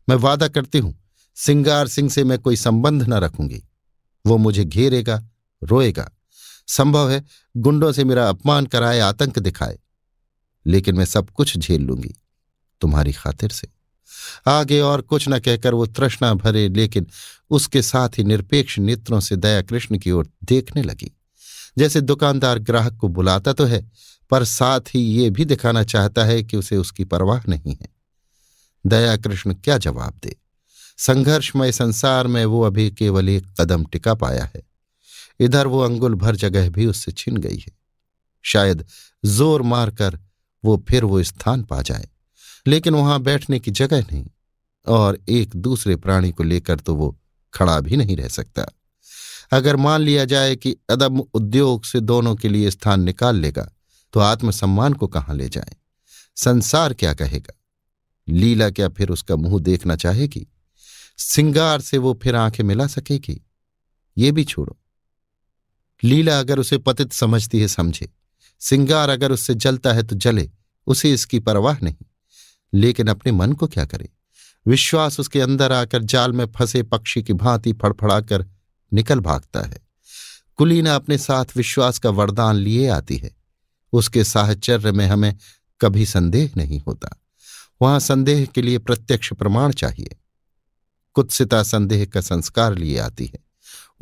मैं वादा करती हूँ सिंगार सिंह से मैं कोई संबंध न रखूँगी। वो मुझे घेरेगा, रोएगा। संभव है गुंडों से मेरा अपमान कराए, आतंक दिखाए। लेकिन मैं सब कुछ झेल लूँगी तुम्हारी खातिर से। आगे और कुछ न कहकर वो तृष्णा भरे, लेकिन उसके साथ ही निरपेक्ष नेत्रों से दया कृष्ण की ओर देखने लगी। जैसे दुकानदार ग्राहक को बुलाता तो है, पर साथ ही ये भी दिखाना चाहता है कि उसे उसकी परवाह नहीं है। दया कृष्ण क्या जवाब दे? संघर्षमय संसार में वो अभी केवल एक कदम टिका पाया है। इधर वो अंगुल भर जगह भी उससे छिन गई है। शायद ज़ोर मारकर वो फिर वो स्थान पा जाए, लेकिन वहाँ बैठने की जगह नहीं और एक दूसरे प्राणी को लेकर तो वो खड़ा भी नहीं रह सकता। अगर मान लिया जाए कि अदम उद्योग से दोनों के लिए स्थान निकाल लेगा तो आत्मसम्मान को कहाँ ले जाए? संसार क्या कहेगा? लीला क्या फिर उसका मुँह देखना चाहेगी? सिंगार से वो फिर आँखें मिला सकेगी। ये भी छोड़ो। लीला अगर उसे पतित समझती है, समझे। सिंगार अगर उससे जलता है तो जले, उसे इसकी परवाह नहीं। लेकिन अपने मन को क्या करे? विश्वास उसके अंदर आकर जाल में फंसे पक्षी की भांति फड़फड़ाकर निकल भागता है। कुलीना अपने साथ विश्वास का वरदान लिए आती है। उसके साहचर्य में हमें कभी संदेह नहीं होता। वहाँ संदेह के लिए प्रत्यक्ष प्रमाण चाहिए। कुत्सिता संदेह का संस्कार लिए आती है।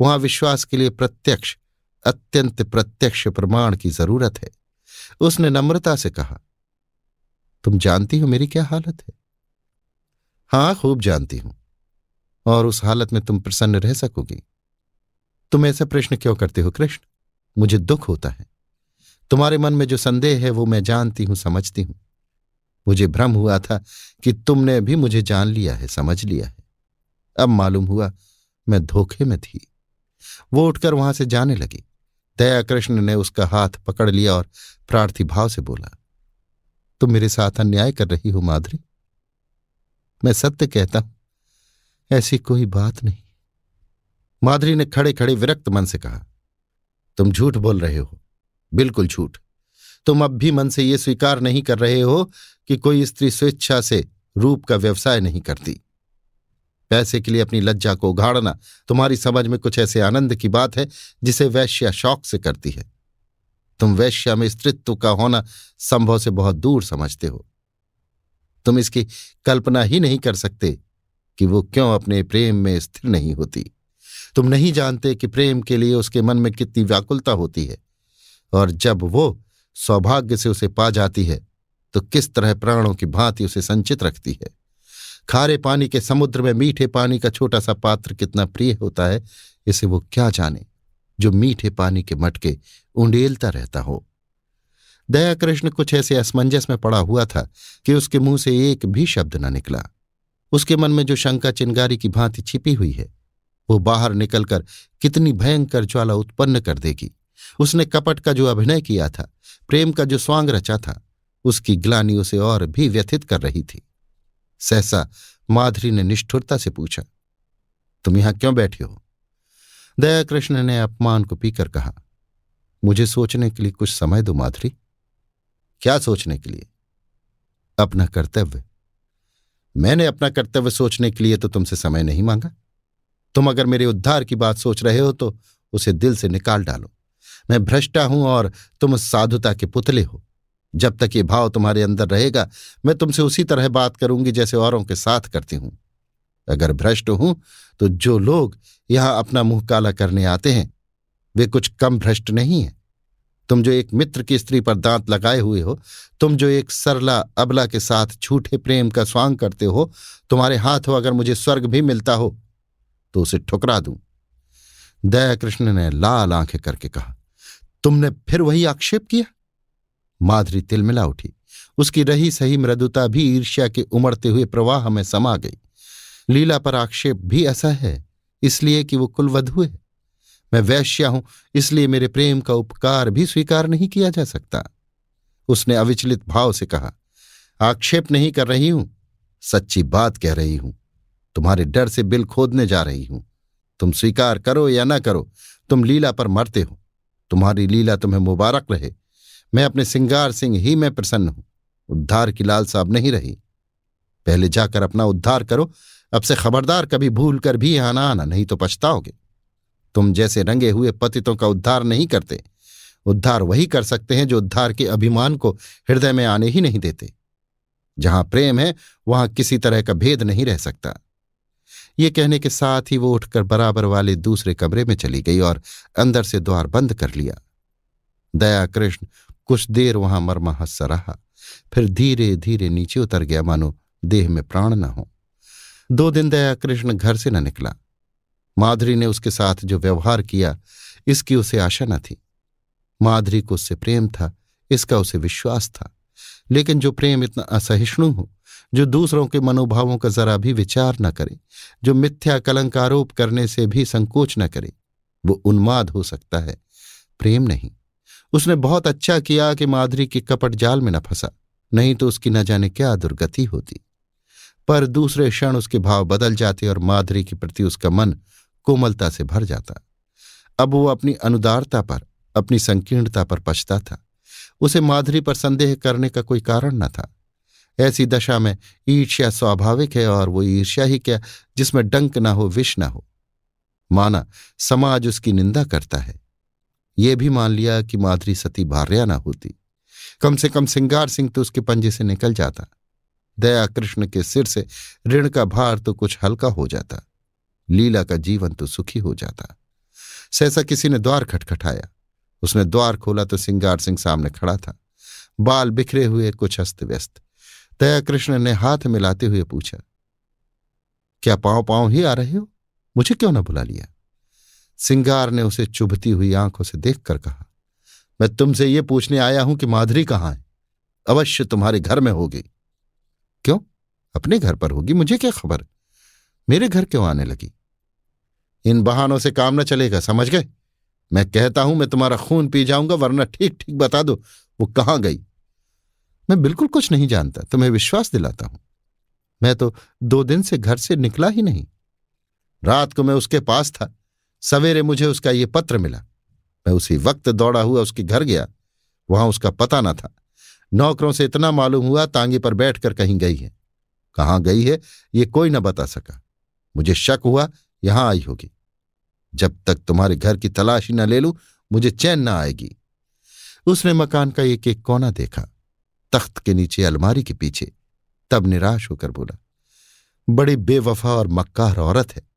वहाँ विश्वास के लिए प्रत्यक्ष, अत्यंत प्रत्यक्ष प्रमाण की ज़रूरत है। उसने नम्रता से कहा, तुम जानती हो मेरी क्या हालत है? हाँ, खूब जानती हूँ। और उस हालत में तुम प्रसन्न रह सकोगी। तुम ऐसा प्रश्न क्यों करते हो कृष्ण? मुझे दुख होता है। तुम्हारे मन में जो संदेह है वो मैं जानती हूँ, समझती हूँ। मुझे भ्रम हुआ था कि तुमने भी मुझे जान लिया है, समझ लिया है। अब मालूम हुआ मैं धोखे में थी। वो उठकर वहाँ से जाने लगी। दया कृष्ण ने उसका हाथ पकड़ लिया और प्रार्थी भाव से बोला, तुम मेरे साथ अन्याय कर रही हो, माधुरी। मैं सत्य कहता हूँ, ऐसी कोई बात नहीं। माधुरी ने खड़े खड़े विरक्त मन से कहा, तुम झूठ बोल रहे हो। बिल्कुल झूठ। तुम अब भी मन से ये स्वीकार नहीं कर रहे हो कि कोई स्त्री स्वेच्छा से रूप का व्यवसाय नहीं करती। पैसे के लिए अपनी लज्जा को उघाड़ना। तुम्हारी समझ में कुछ ऐसे आनंद की बात है, जिसे वैश्या शौक से करती है। तुम वैश्या में स्त्रित्व का होना संभव से बहुत दूर समझते हो। तुम इसकी कल्पना ही नहीं कर सकते कि वो क्यों अपने प्रेम में स्थिर नहीं होती। तुम नहीं जानते कि प्रेम के लिए उसके मन में कितनी व्याकुलता होती है, और जब वो सौभाग्य से उसे पा जाती है तो किस तरह प्राणों की भांति उसे संचित रखती है। खारे पानी के समुद्र में मीठे पानी का छोटा सा पात्र कितना प्रिय होता है, इसे वो क्या जाने, जो मीठे पानी के मटके उंडेलता रहता हो। दया कृष्ण कुछ ऐसे असमंजस में पड़ा हुआ था कि उसके मुँह से एक भी शब्द न निकला। उसके मन में जो शंका चिंगारी की भांति छिपी हुई है, वो बाहर निकलकर कितनी भयंकर ज्वाला उत्पन्न कर देगी। उसने कपट का जो अभिनय किया था, प्रेम का जो स्वांग रचा था, उसकी ग्लानी उसे और भी व्यथित कर रही थी। सहसा माधुरी ने निष्ठुरता से पूछा, तुम यहाँ क्यों बैठे हो? दया कृष्ण ने अपमान को पीकर कहा, मुझे सोचने के लिए कुछ समय दो माधुरी। क्या सोचने के लिए? अपना कर्तव्य। मैंने अपना कर्तव्य सोचने के लिए तो तुमसे समय नहीं मांगा। तुम अगर मेरे उद्धार की बात सोच रहे हो तो उसे दिल से निकाल डालो। मैं भ्रष्टा हूँ और तुम साधुता के पुतले हो। जब तक ये भाव तुम्हारे अंदर रहेगा, मैं तुमसे उसी तरह बात करूँगी जैसे औरों के साथ करती हूँ। अगर भ्रष्ट हूँ तो जो लोग यहाँ अपना मुँह काला करने आते हैं, वे कुछ कम भ्रष्ट नहीं है। तुम जो एक मित्र की स्त्री पर दांत लगाए हुए हो, तुम जो एक सरला अबला के साथ झूठे प्रेम का स्वांग करते हो, तुम्हारे हाथ हो अगर मुझे स्वर्ग भी मिलता हो तो उसे ठुकरा दूँ। दया कृष्ण ने लाल आँखें करके कहा, तुमने फिर वही आक्षेप किया? माधुरी तिलमिला उठी। उसकी रही सही मृदुता भी ईर्ष्या के उमड़ते हुए प्रवाह में समा गई। लीला पर आक्षेप भी ऐसा है, इसलिए कि वो कुलवधु है। मैं वैश्या हूँ, इसलिए मेरे प्रेम का उपकार भी स्वीकार नहीं किया जा सकता। उसने अविचलित भाव से कहा, आक्षेप नहीं कर रही हूँ, सच्ची बात कह रही हूँ। तुम्हारे डर से बिल खोदने जा रही हूँ। तुम स्वीकार करो या ना करो, तुम लीला पर मरते हो। तुम्हारी लीला तुम्हें मुबारक रहे। मैं अपने सिंगार सिंह ही में प्रसन्न हूँ। उद्धार की लाल साहब नहीं रही। पहले जाकर अपना उद्धार करो, अब से खबरदार कभी भूल कर भी आना आना, नहीं तो पछताओगे। तुम जैसे रंगे हुए पतितों का उद्धार नहीं करते। उद्धार वही कर सकते हैं जो उद्धार के अभिमान को हृदय में आने ही नहीं देते। जहाँ प्रेम है, वहाँ किसी तरह का भेद नहीं रह सकता। ये कहने के साथ ही वो उठकर बराबर वाले दूसरे कमरे में चली गई और अंदर से द्वार बंद कर लिया। दया कृष्ण कुछ देर वहाँ मरमा हंस रहा। फिर धीरे धीरे नीचे उतर गया, मानो देह में प्राण न हो। दो दिन दया कृष्ण घर से न निकला। माधुरी ने उसके साथ जो व्यवहार किया, इसकी उसे आशा न थी। माधुरी को उससे प्रेम था, इसका उसे विश्वास था। लेकिन जो प्रेम इतना असहिष्णु हो, जो दूसरों के मनोभावों का जरा भी विचार न करे, जो मिथ्या कलंक आरोप करने से भी संकोच न करे, वो उन्माद हो सकता है, प्रेम नहीं। उसने बहुत अच्छा किया कि माधुरी के कपट जाल में न फंसा, नहीं तो उसकी न जाने क्या दुर्गति होती। पर दूसरे क्षण उसके भाव बदल जाते और माधुरी के प्रति उसका मन कोमलता से भर जाता। अब वो अपनी अनुदारता पर, अपनी संकीर्णता पर पछता था। उसे माधुरी पर संदेह करने का कोई कारण न था। ऐसी दशा में ईर्ष्या स्वाभाविक है और वो ईर्ष्या ही क्या जिसमें डंक ना हो, विष ना हो। माना समाज उसकी निंदा करता है। ये भी मान लिया कि माधुरी सती भार्या ना होती। कम से कम सिंगार सिंह तो उसके पंजे से निकल जाता। दया कृष्ण के सिर से ऋण का भार तो कुछ हल्का हो जाता। लीला का जीवन तो सुखी हो जाता। सहसा किसी ने द्वार खटखटाया। उसने द्वार खोला तो सिंगार सिंह सामने खड़ा था। बाल बिखरे हुए, कुछ अस्त व्यस्त। दया कृष्ण ने हाथ मिलाते हुए पूछा, क्या पाँव पाँव ही आ रहे हो? मुझे क्यों ना बुला लिया? सिंगार ने उसे चुभती हुई आँखों से देखकर कहा, मैं तुमसे ये पूछने आया हूँ कि माधुरी कहाँ है? अवश्य तुम्हारे घर में होगी। क्यों? अपने घर पर होगी? मुझे क्या खबर? मेरे घर क्यों आने लगी? इन बहानों से काम न चलेगा, समझ गए? मैं कहता हूँ, मैं तुम्हारा खून पी जाऊँगा, वरना ठीक ठीक बता दो, वो कहाँ गई? मैं बिल्कुल कुछ नहीं जानता, तुम्हें विश्वास दिलाता हूँ। मैं तो दो दिन से घर से निकला ही नहीं। रात को मैं उसके पास था सवेरे मुझे उसका ये पत्र मिला। मैं उसी वक्त दौड़ा हुआ उसके घर गया। वहाँ उसका पता न था। नौकरों से इतना मालूम हुआ तांगे पर बैठकर कहीं गई है। कहाँ गई है, ये कोई न बता सका। मुझे शक हुआ, यहाँ आई होगी। जब तक तुम्हारे घर की तलाशी न ले लूँ, मुझे चैन न आएगी। उसने मकान का एक एक कोना देखा। तख्त के नीचे अलमारी के पीछे। तब निराश होकर बोला, बड़ी बेवफा और मक्कार औरत है।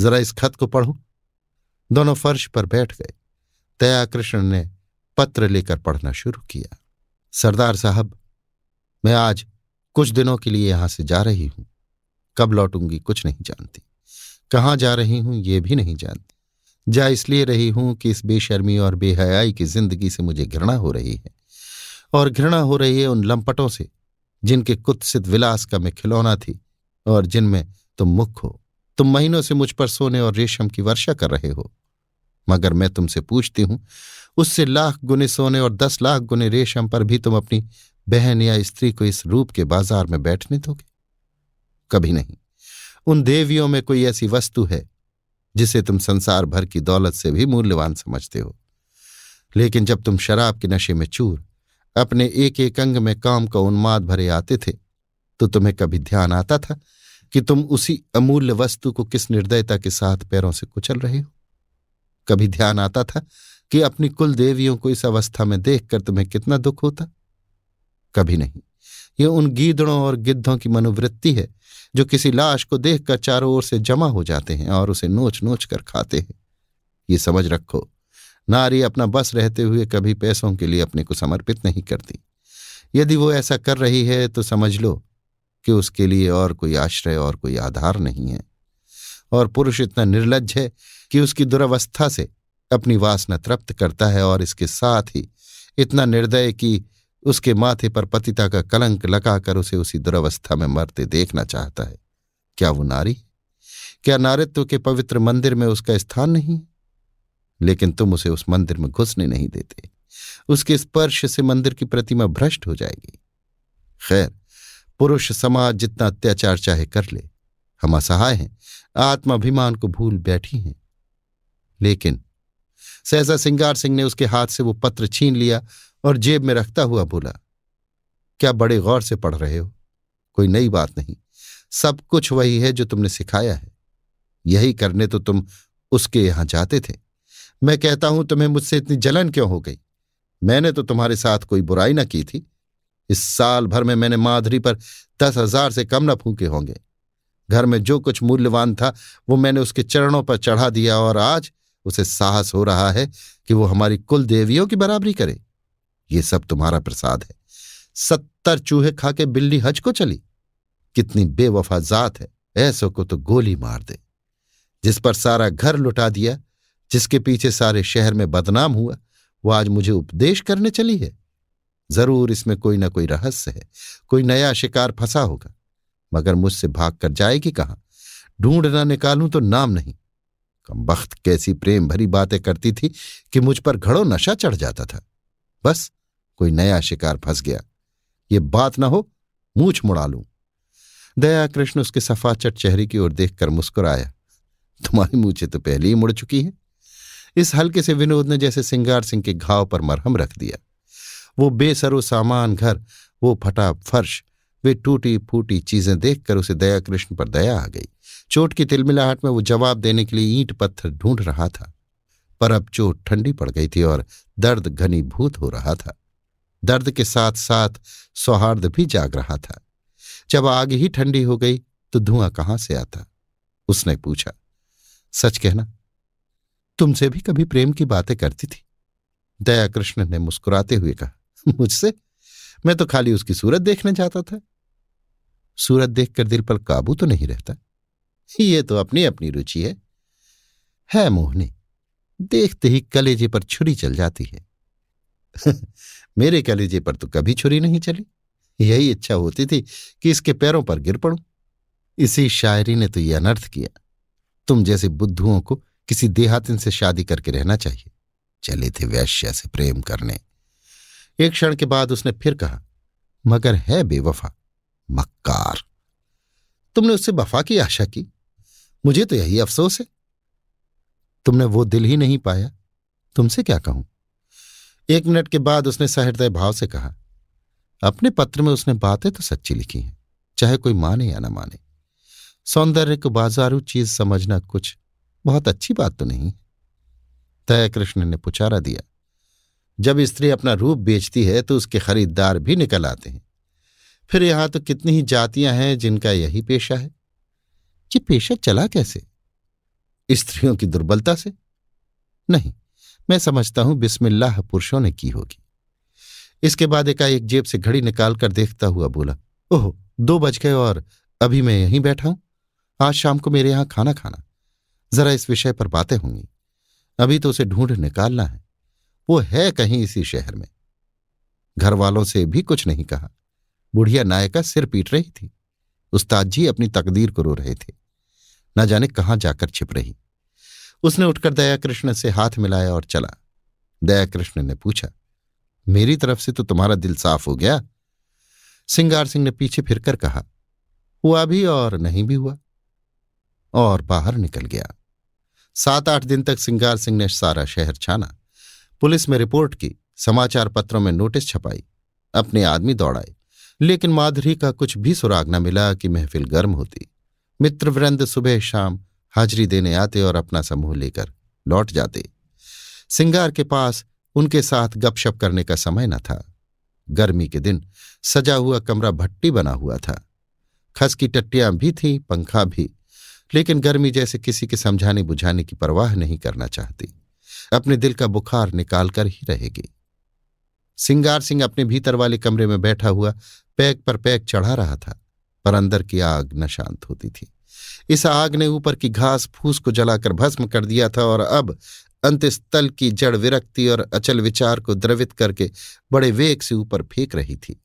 जरा इस खत को पढ़ो। दोनों फर्श पर बैठ गए। दया कृष्ण ने पत्र लेकर पढ़ना शुरू किया। सरदार साहब, मैं आज कुछ दिनों के लिए यहाँ से जा रही हूँ। कब लौटूँगी कुछ नहीं जानती। कहाँ जा रही हूँ ये भी नहीं जानती। जा इसलिए रही हूँ कि इस बेशर्मी और बेहयाई की ज़िंदगी से मुझे घृणा हो रही है। और घृणा हो रही है उन लंपटों से, जिनके कुत्सित विलास का मैं खिलौना थी और जिनमें तुम मुख हो। तुम महीनों से मुझ पर सोने और रेशम की वर्षा कर रहे हो। मगर मैं तुमसे पूछती हूँ, उससे लाख गुने सोने और दस लाख गुने रेशम पर भी तुम अपनी बहन या स्त्री को इस रूप के बाज़ार में बैठने दोगे? कभी नहीं। उन देवियों में कोई ऐसी वस्तु है, जिसे तुम संसार भर की दौलत से भी मूल्यवान समझते हो। लेकिन जब तुम शराब के नशे में चूर, अपने एक एक अंग में काम का उन्माद भरे आते थे तो तुम्हें कभी ध्यान आता था कि तुम उसी अमूल्य वस्तु को किस निर्दयता के साथ पैरों से कुचल रहे हो? कभी ध्यान आता था कि अपनी कुल देवियों को इस अवस्था में देखकर तुम्हें कितना दुख होता? कभी नहीं। ये उन गीदड़ों और गिद्धों की मनोवृत्ति है जो किसी लाश को देखकर चारों ओर से जमा हो जाते हैं और उसे नोच नोच कर खाते हैं। ये समझ रखो, नारी अपना बस रहते हुए कभी पैसों के लिए अपने को समर्पित नहीं करती। यदि वो ऐसा कर रही है तो समझ लो कि उसके लिए और कोई आश्रय और कोई आधार नहीं है। और पुरुष इतना निर्लज है कि उसकी दुरावस्था से अपनी वासना तृप्त करता है और इसके साथ ही इतना निर्दय कि उसके माथे पर पतिता का कलंक लगाकर उसे उसी दुरावस्था में मरते देखना चाहता है। क्या वो नारी? क्या नारित्व के पवित्र मंदिर में उसका स्थान नहीं? लेकिन तुम उसे उस मंदिर में घुसने नहीं देते। उसके स्पर्श से मंदिर की प्रतिमा भ्रष्ट हो जाएगी। खैर, पुरुष समाज जितना अत्याचार चाहे कर ले। हम असहाय हैं आत्माभिमान को भूल बैठी हैं। लेकिन सहसा सिंगार सिंह ने उसके हाथ से वो पत्र छीन लिया और जेब में रखता हुआ बोला, क्या बड़े गौर से पढ़ रहे हो? कोई नई बात नहीं। सब कुछ वही है जो तुमने सिखाया है। यही करने तो तुम उसके यहाँ जाते थे। मैं कहता हूँ, तुम्हें मुझसे इतनी जलन क्यों हो गई? मैंने तो तुम्हारे साथ कोई बुराई ना की थी। इस साल भर में मैंने माधुरी पर दस हज़ार से कम न फूके होंगे। घर में जो कुछ मूल्यवान था, वो मैंने उसके चरणों पर चढ़ा दिया और आज उसे साहस हो रहा है कि वो हमारी कुल देवियों की बराबरी करे। ये सब तुम्हारा प्रसाद है। सत्तर चूहे खा के बिल्ली हज को चली। कितनी बेवफा जात है, ऐसो को तो गोली मार दे। जिस पर सारा घर लुटा दिया, जिसके पीछे सारे शहर में बदनाम हुआ, वो आज मुझे उपदेश करने चली है। ज़रूर इसमें कोई ना कोई रहस्य है, कोई नया शिकार फंसा होगा। मगर मुझसे भाग कर जाएगी कहाँ? ढूंढ ना निकालूं तो नाम नहीं। कम बख्त कैसी प्रेम भरी बातें करती थी कि मुझ पर घड़ो नशा चढ़ जाता था। बस, कोई नया शिकार फंस गया। ये बात ना हो, मूछ मुड़ा लूँ। दया कृष्ण उसके सफाचट चेहरे की ओर देखकर मुस्कुराया। तुम्हारी मूछे तो पहले ही मुड़ चुकी है। इस हल्के से विनोद ने जैसे सिंगार सिंह के घाव पर मरहम रख दिया। वो बेसरो सामान घर, वो फटा फर्श वे टूटी फूटी चीज़ें देखकर उसे दया कृष्ण पर दया आ गई। चोट की तिलमिलाहट में वो जवाब देने के लिए ईंट पत्थर ढूंढ रहा था, पर अब चोट ठंडी पड़ गई थी और दर्द घनीभूत हो रहा था। दर्द के साथ साथ सौहार्द भी जाग रहा था। जब आग ही ठंडी हो गई तो धुआँ कहाँ से आता? उसने पूछा। सच कहना, तुमसे भी कभी प्रेम की बातें करती थी? दया कृष्ण ने मुस्कुराते हुए कहा, मुझसे? मैं तो खाली उसकी सूरत देखने जाता था। सूरत देखकर दिल पर काबू तो नहीं रहता। ये तो अपनी अपनी रुचि है। है मोहनी, देखते ही कलेजे पर छुरी चल जाती है। मेरे कलेजे पर तो कभी छुरी नहीं चली। यही इच्छा होती थी कि इसके पैरों पर गिर पड़ूं। इसी शायरी ने तो ये अनर्थ किया। तुम जैसे बुद्धुओं को किसी देहातिन से शादी करके रहना चाहिए। चले थे वैश्य से प्रेम करने। एक क्षण के बाद उसने फिर कहा, मगर है बेवफा। मक्कार। तुमने उससे वफा की, आशा की। मुझे तो यही अफसोस है। तुमने वो दिल ही नहीं पाया। तुमसे क्या कहूँ? एक मिनट के बाद उसने सहृदय भाव से कहा, अपने पत्र में उसने बातें तो सच्ची लिखी हैं, चाहे कोई माने या ना माने। सौंदर्य को बाजारू चीज़ समझना कुछ बहुत अच्छी बात तो नहीं। तय कृष्ण ने पुचारा दिया, जब स्त्री अपना रूप बेचती है तो उसके खरीददार भी निकल आते हैं। फिर यहाँ तो कितनी ही जातियाँ हैं जिनका यही पेशा है। ये पेशा चला कैसे? स्त्रियों की दुर्बलता से? नहीं, मैं समझता हूँ बिस्मिल्लाह पुरुषों ने की होगी। इसके बाद एकाएक जेब से घड़ी निकालकर देखता हुआ बोला, ओह, दो बज गए और अभी मैं यहीं बैठा हूँ। आज शाम को मेरे यहाँ खाना खाना। जरा इस विषय पर बातें होंगी। अभी तो उसे ढूंढ निकालना है। वो है कहीं इसी शहर में। घर वालों से भी कुछ नहीं कहा। बुढ़िया नायका सिर पीट रही थी। उस्ताद जी अपनी तकदीर को रो रहे थे। न जाने कहाँ जाकर छिप रही। उसने उठकर दयाकृष्ण से हाथ मिलाया और चला। दयाकृष्ण ने पूछा, मेरी तरफ़ से तो तुम्हारा दिल साफ़ हो गया? सिंगार सिंह ने पीछे फिरकर कहा, हुआ भी और नहीं भी हुआ। और बाहर निकल गया। सात आठ दिन तक सिंगार सिंह ने सारा शहर छाना। पुलिस में रिपोर्ट की, समाचार पत्रों में नोटिस छपाई, अपने आदमी दौड़ाए। लेकिन माधुरी का कुछ भी सुराग न मिला कि महफिल गर्म होती। मित्रवृंद सुबह शाम हाजिरी देने आते और अपना समूह लेकर लौट जाते। सिंगार के पास उनके साथ गपशप करने का समय न था। गर्मी के दिन सजा हुआ कमरा भट्टी बना हुआ था। खस की टट्टियाँ भी थीं, पंखा भी, लेकिन गर्मी जैसे किसी के समझाने बुझाने की परवाह नहीं करना चाहती। अपने दिल का बुखार निकालकर ही रहेगी। सिंगार सिंह अपने भीतर वाले कमरे में बैठा हुआ पैक पर पैक चढ़ा रहा था, पर अंदर की आग न शांत होती थी। इस आग ने ऊपर की घास फूस को जलाकर भस्म कर दिया था और अब अंतस्थल की जड़ विरक्ति और अचल विचार को द्रवित करके बड़े वेग से ऊपर फेंक रही थी।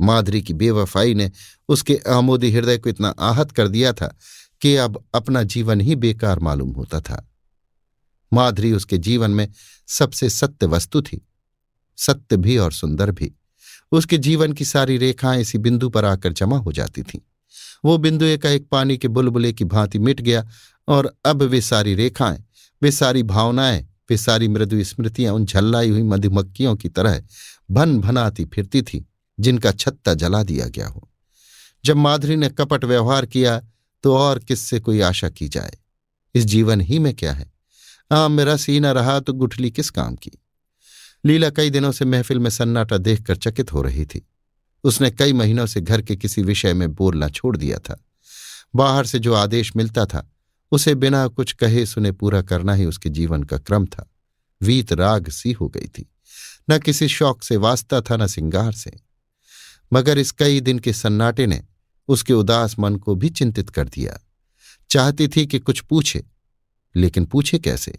माधुरी की बेवफाई ने उसके आमोदी हृदय को इतना आहत कर दिया था कि अब अपना जीवन ही बेकार मालूम होता था। माधुरी उसके जीवन में सबसे सत्य वस्तु थी, सत्य भी और सुंदर भी। उसके जीवन की सारी रेखाएँ इसी बिंदु पर आकर जमा हो जाती थीं। वो बिंदु एकाएक पानी के बुलबुले की भांति मिट गया और अब वे सारी रेखाएँ, वे सारी भावनाएँ, वे सारी मृदु स्मृतियाँ उन झल्लाई हुई मधुमक्खियों की तरह भन भनाती फिरती थी, जिनका छत्ता जला दिया गया हो। जब माधुरी ने कपट व्यवहार किया तो और किससे कोई आशा की जाए? इस जीवन ही में क्या है? आम मेरा सीना रहा तो गुठली किस काम की? लीला कई दिनों से महफिल में सन्नाटा देखकर चकित हो रही थी। उसने कई महीनों से घर के किसी विषय में बोलना छोड़ दिया था। बाहर से जो आदेश मिलता था, उसे बिना कुछ कहे सुने पूरा करना ही उसके जीवन का क्रम था। वीत राग सी हो गई थी। न किसी शौक से वास्ता था, न सिंगार से। मगर इस कई दिन के सन्नाटे ने उसके उदास मन को भी चिंतित कर दिया। चाहती थी कि कुछ पूछे, लेकिन पूछे कैसे?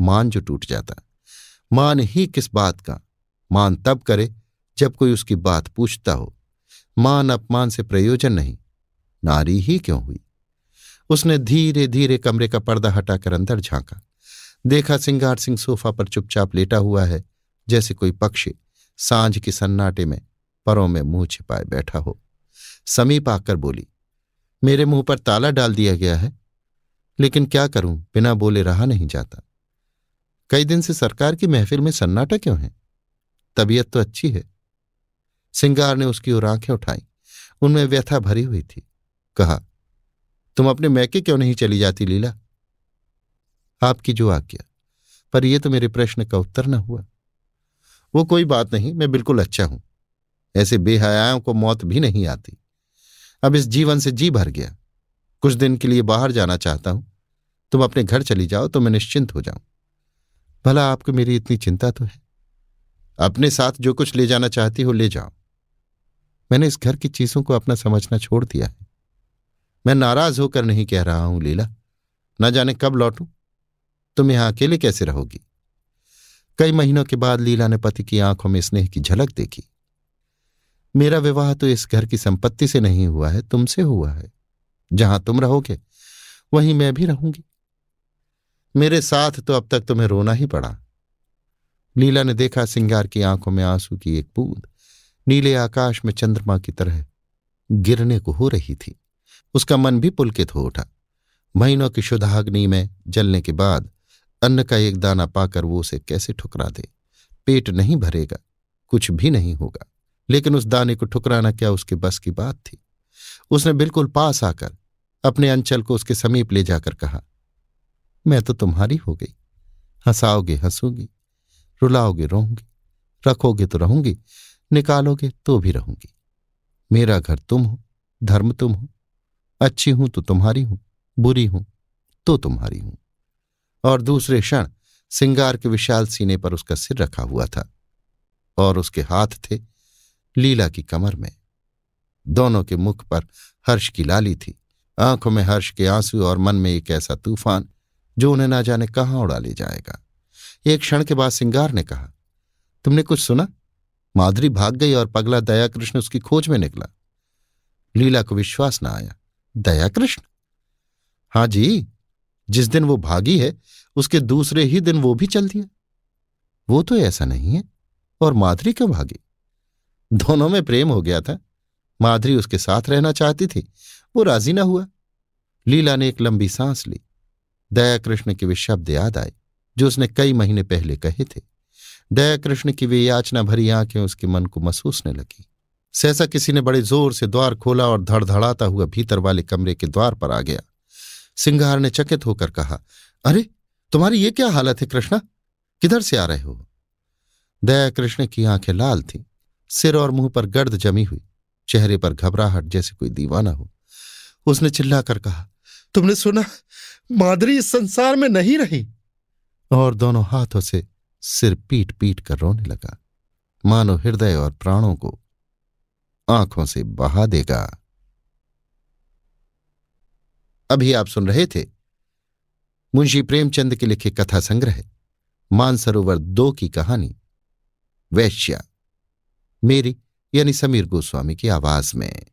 मान जो टूट जाता। मान ही किस बात का? मान तब करे जब कोई उसकी बात पूछता हो। मान अपमान से प्रयोजन नहीं। नारी ही क्यों हुई? उसने धीरे धीरे कमरे का पर्दा हटाकर अंदर झांका। देखा सिंगार सिंह सोफा पर चुपचाप लेटा हुआ है, जैसे कोई पक्षी साँझ के सन्नाटे में परों में मुँह छिपाए बैठा हो। समीप आकर बोली, मेरे मुँह पर ताला डाल दिया गया है, लेकिन क्या करूँ? बिना बोले रहा नहीं जाता। कई दिन से सरकार की महफिल में सन्नाटा क्यों है? तबीयत तो अच्छी है। सिंगार ने उसकी ओर आँखें उठाई। उनमें व्यथा भरी हुई थी। कहा, तुम अपने मैके क्यों नहीं चली जाती, लीला? आपकी जो आज्ञा। पर यह तो मेरे प्रश्न का उत्तर न हुआ। वो कोई बात नहीं, मैं बिल्कुल अच्छा हूँ। ऐसे बेहयाओं को मौत भी नहीं आती। अब इस जीवन से जी भर गया। कुछ दिन के लिए बाहर जाना चाहता हूँ। तुम अपने घर चली जाओ तो मैं निश्चिंत हो जाऊँ। भला आपको मेरी इतनी चिंता तो है? अपने साथ जो कुछ ले जाना चाहती हो ले जाओ। मैंने इस घर की चीज़ों को अपना समझना छोड़ दिया है। मैं नाराज़ होकर नहीं कह रहा हूँ, लीला। न जाने कब लौटू। तुम यहाँ अकेले कैसे रहोगी? कई महीनों के बाद लीला ने पति की आँखों में स्नेह की झलक देखी। मेरा विवाह तो इस घर की संपत्ति से नहीं हुआ है, तुमसे हुआ है। जहाँ तुम रहोगे, वहीं मैं भी रहूँगी। मेरे साथ तो अब तक तुम्हें रोना ही पड़ा। लीला ने देखा सिंगार की आँखों में आँसू की एक बूंद। नीले आकाश में चंद्रमा की तरह गिरने को हो रही थी। उसका मन भी पुलकित हो उठा। महीनों की शुद्धाग्नि में जलने के बाद अन्न का एक दाना पाकर वो उसे कैसे ठुकरा दे? पेट नहीं भरेगा, कुछ भी नहीं होगा। लेकिन उस दाने को ठुकराना क्या उसके बस की बात थी? उसने बिल्कुल पास आकर अपने अंचल को उसके समीप ले जाकर कहा मैं तो तुम्हारी हो गई। हंसाओगे, हंसूँगी, रुलाओगे रहूँगी रखोगे तो रहूँगी, निकालोगे तो भी रहूँगी। मेरा घर तुम हो, धर्म तुम हो, अच्छी हूँ तो तुम्हारी हूँ, बुरी हूँ तो तुम्हारी हूँ। और दूसरे क्षण सिंगार के विशाल सीने पर उसका सिर रखा हुआ था और उसके हाथ थे लीला की कमर में। दोनों के मुख पर हर्ष की लाली थी। आँखों में हर्ष के आँसू और मन में एक ऐसा तूफ़ान जो उन्हें ना जाने कहाँ उड़ा ले जाएगा। एक क्षण के बाद सिंगार ने कहा, तुमने कुछ सुना? माधुरी भाग गई और पगला दया कृष्ण उसकी खोज में निकला। लीला को विश्वास ना आया। दया कृष्ण हाँ जी, जिस दिन वो भागी है, उसके दूसरे ही दिन वो भी चल दिया। वो तो ऐसा नहीं है। और माधुरी क्यों भागी? दोनों में प्रेम हो गया था। माधुरी उसके साथ रहना चाहती थी। वो राज़ी ना हुआ। लीला ने एक लंबी सांस ली। दया कृष्ण के वे शब्द याद आए, जो उसने कई महीने पहले कहे थे। दया कृष्ण की वे याचना भरी आँखें उसके मन को महसूसने लगी। सहसा किसी ने बड़े ज़ोर से द्वार खोला और धड़धड़ाता हुआ भीतर वाले कमरे के द्वार पर आ गया। सिंगार ने चकित होकर कहा, अरे, तुम्हारी ये क्या हालत है कृष्णा? किधर से आ रहे हो? दया कृष्ण की आँखें लाल थीं, सिर और मुँह पर गर्द जमी हुई, चेहरे पर घबराहट जैसे कोई दीवाना हो। उसने चिल्लाकर कहा, तुमने सुना? माधुरी इस संसार में नहीं रही। और दोनों हाथों से सिर पीट पीट कर रोने लगा। मानो हृदय और प्राणों को आँखों से बहा देगा। अभी आप सुन रहे थे मुंशी प्रेमचंद के लिखे कथा संग्रह, मानसरोवर दो की कहानी, वैश्या, मेरी यानी समीर गोस्वामी की आवाज़ में।